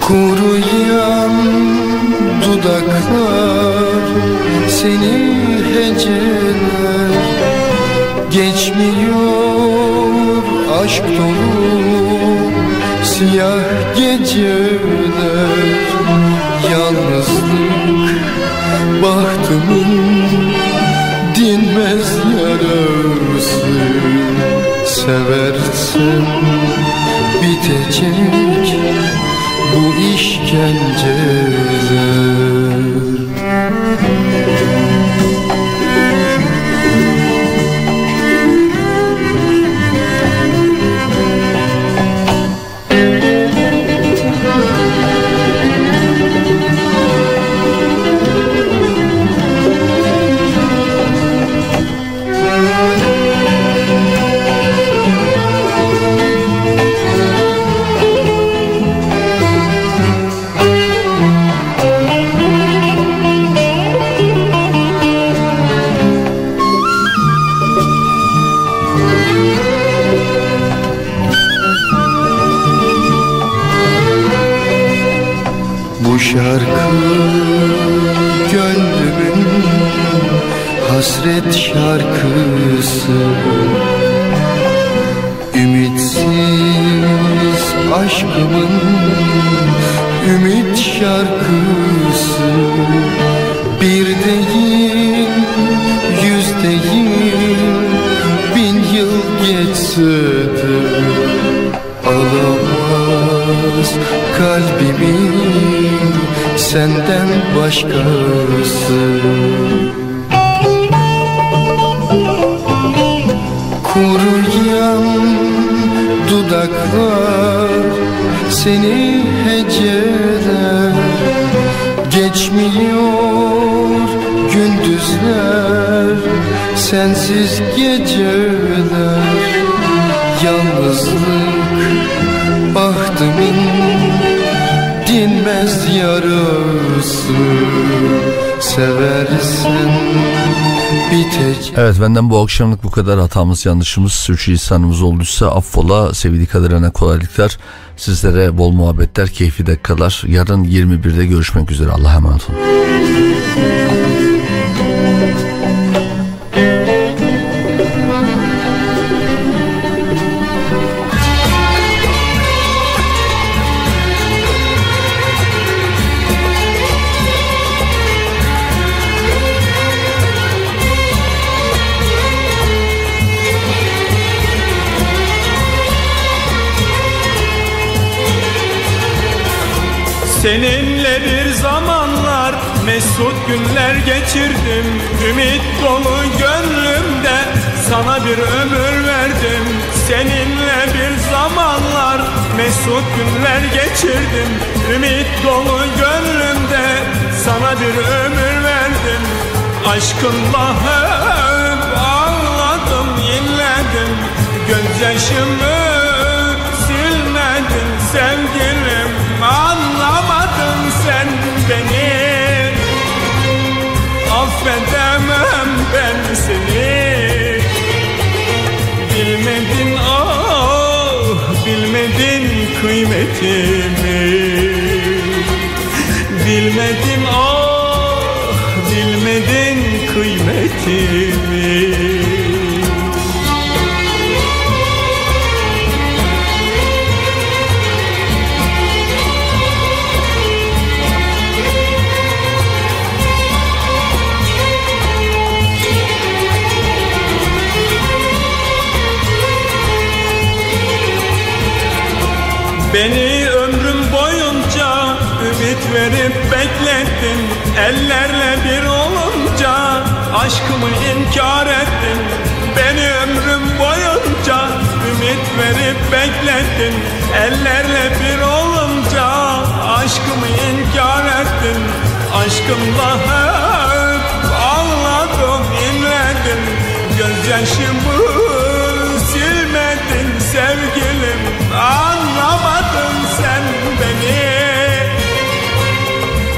Kuruyan dudaklar seni heceler. Geçmiyor aşk dolu siyah geceler. Yalnızlık bahtımın dinmez yarası. Seversen bitecek bu işkenceler hasret şarkısı. Ümitsiz aşkımın ümit şarkısı. Bir değil, yüz değil, bin yıl geçse de Alamaz kalbimin senden başkası Kuruyan dudaklar seni heceler Geçmiyor. Gündüzler sensiz geceler. Yalnızlık bahtımın dinmez yarası Seversen Evet benden bu akşamlık bu kadar hatamız yanlışımız sürçülisanımız olduysa affola. Sevgili kaderine kolaylıklar. Sizlere bol muhabbetler keyifli dakikalar. Yarın 21'de görüşmek üzere. Allah'a emanet olun. Seninle bir zamanlar mesut günler geçirdim. Ümit dolu gönlümde sana bir ömür verdim. Seninle bir zamanlar mesut günler geçirdim. Ümit dolu gönlümde sana bir ömür verdim. Aşkınla hep ağladım inledim Gözyaşımı silmedin sevgilim Affedemem ben seni. Bilmedin ah bilmedin kıymetimi. Bilmedin ah bilmedin kıymetimi Beni ömrüm boyunca ümit verip beklettin. Ellerle bir olunca Aşkımı inkar ettin. Beni ömrüm boyunca Ümit verip beklettin. Ellerle bir olunca Aşkımı inkar ettin. Aşkımla hep ağladım inledim. Gözyaşımı sevgilim Anlamadın sen beni.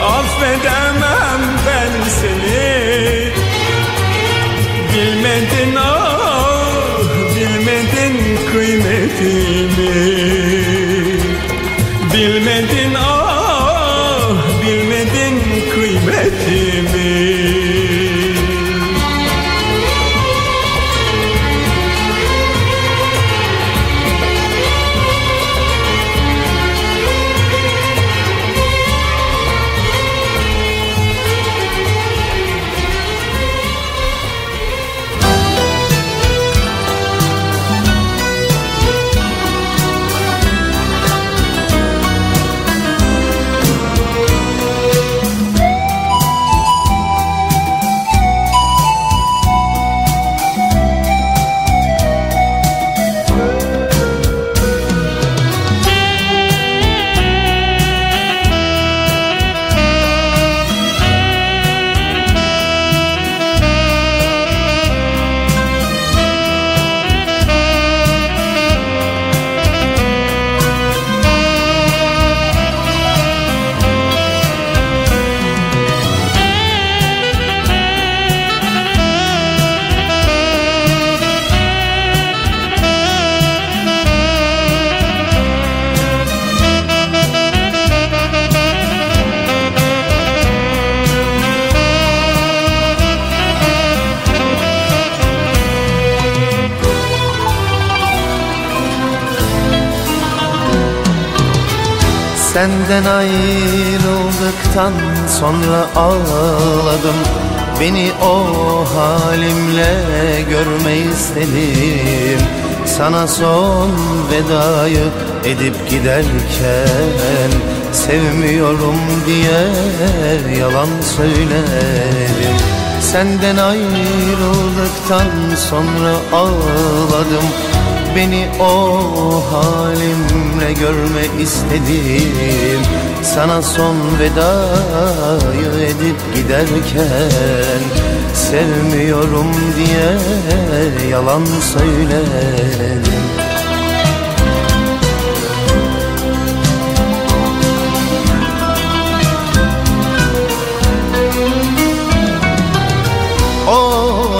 Affedemem ben seni. Bilmedin ah Bilmedin kıymetimi. Bilmedin ah Bilmedin kıymetimi Senden ayrıldıktan sonra ağladım. Beni o halimle görme istedim. Sana son vedayı edip giderken Sevmiyorum diye yalan söyledim. Senden ayrıldıktan sonra ağladım Beni o halimle görme istedim. Sana son vedayı edip giderken Sevmiyorum diye yalan söyledim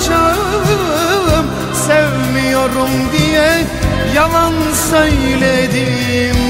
unutacağım Sevmiyorum diye yalan söyledim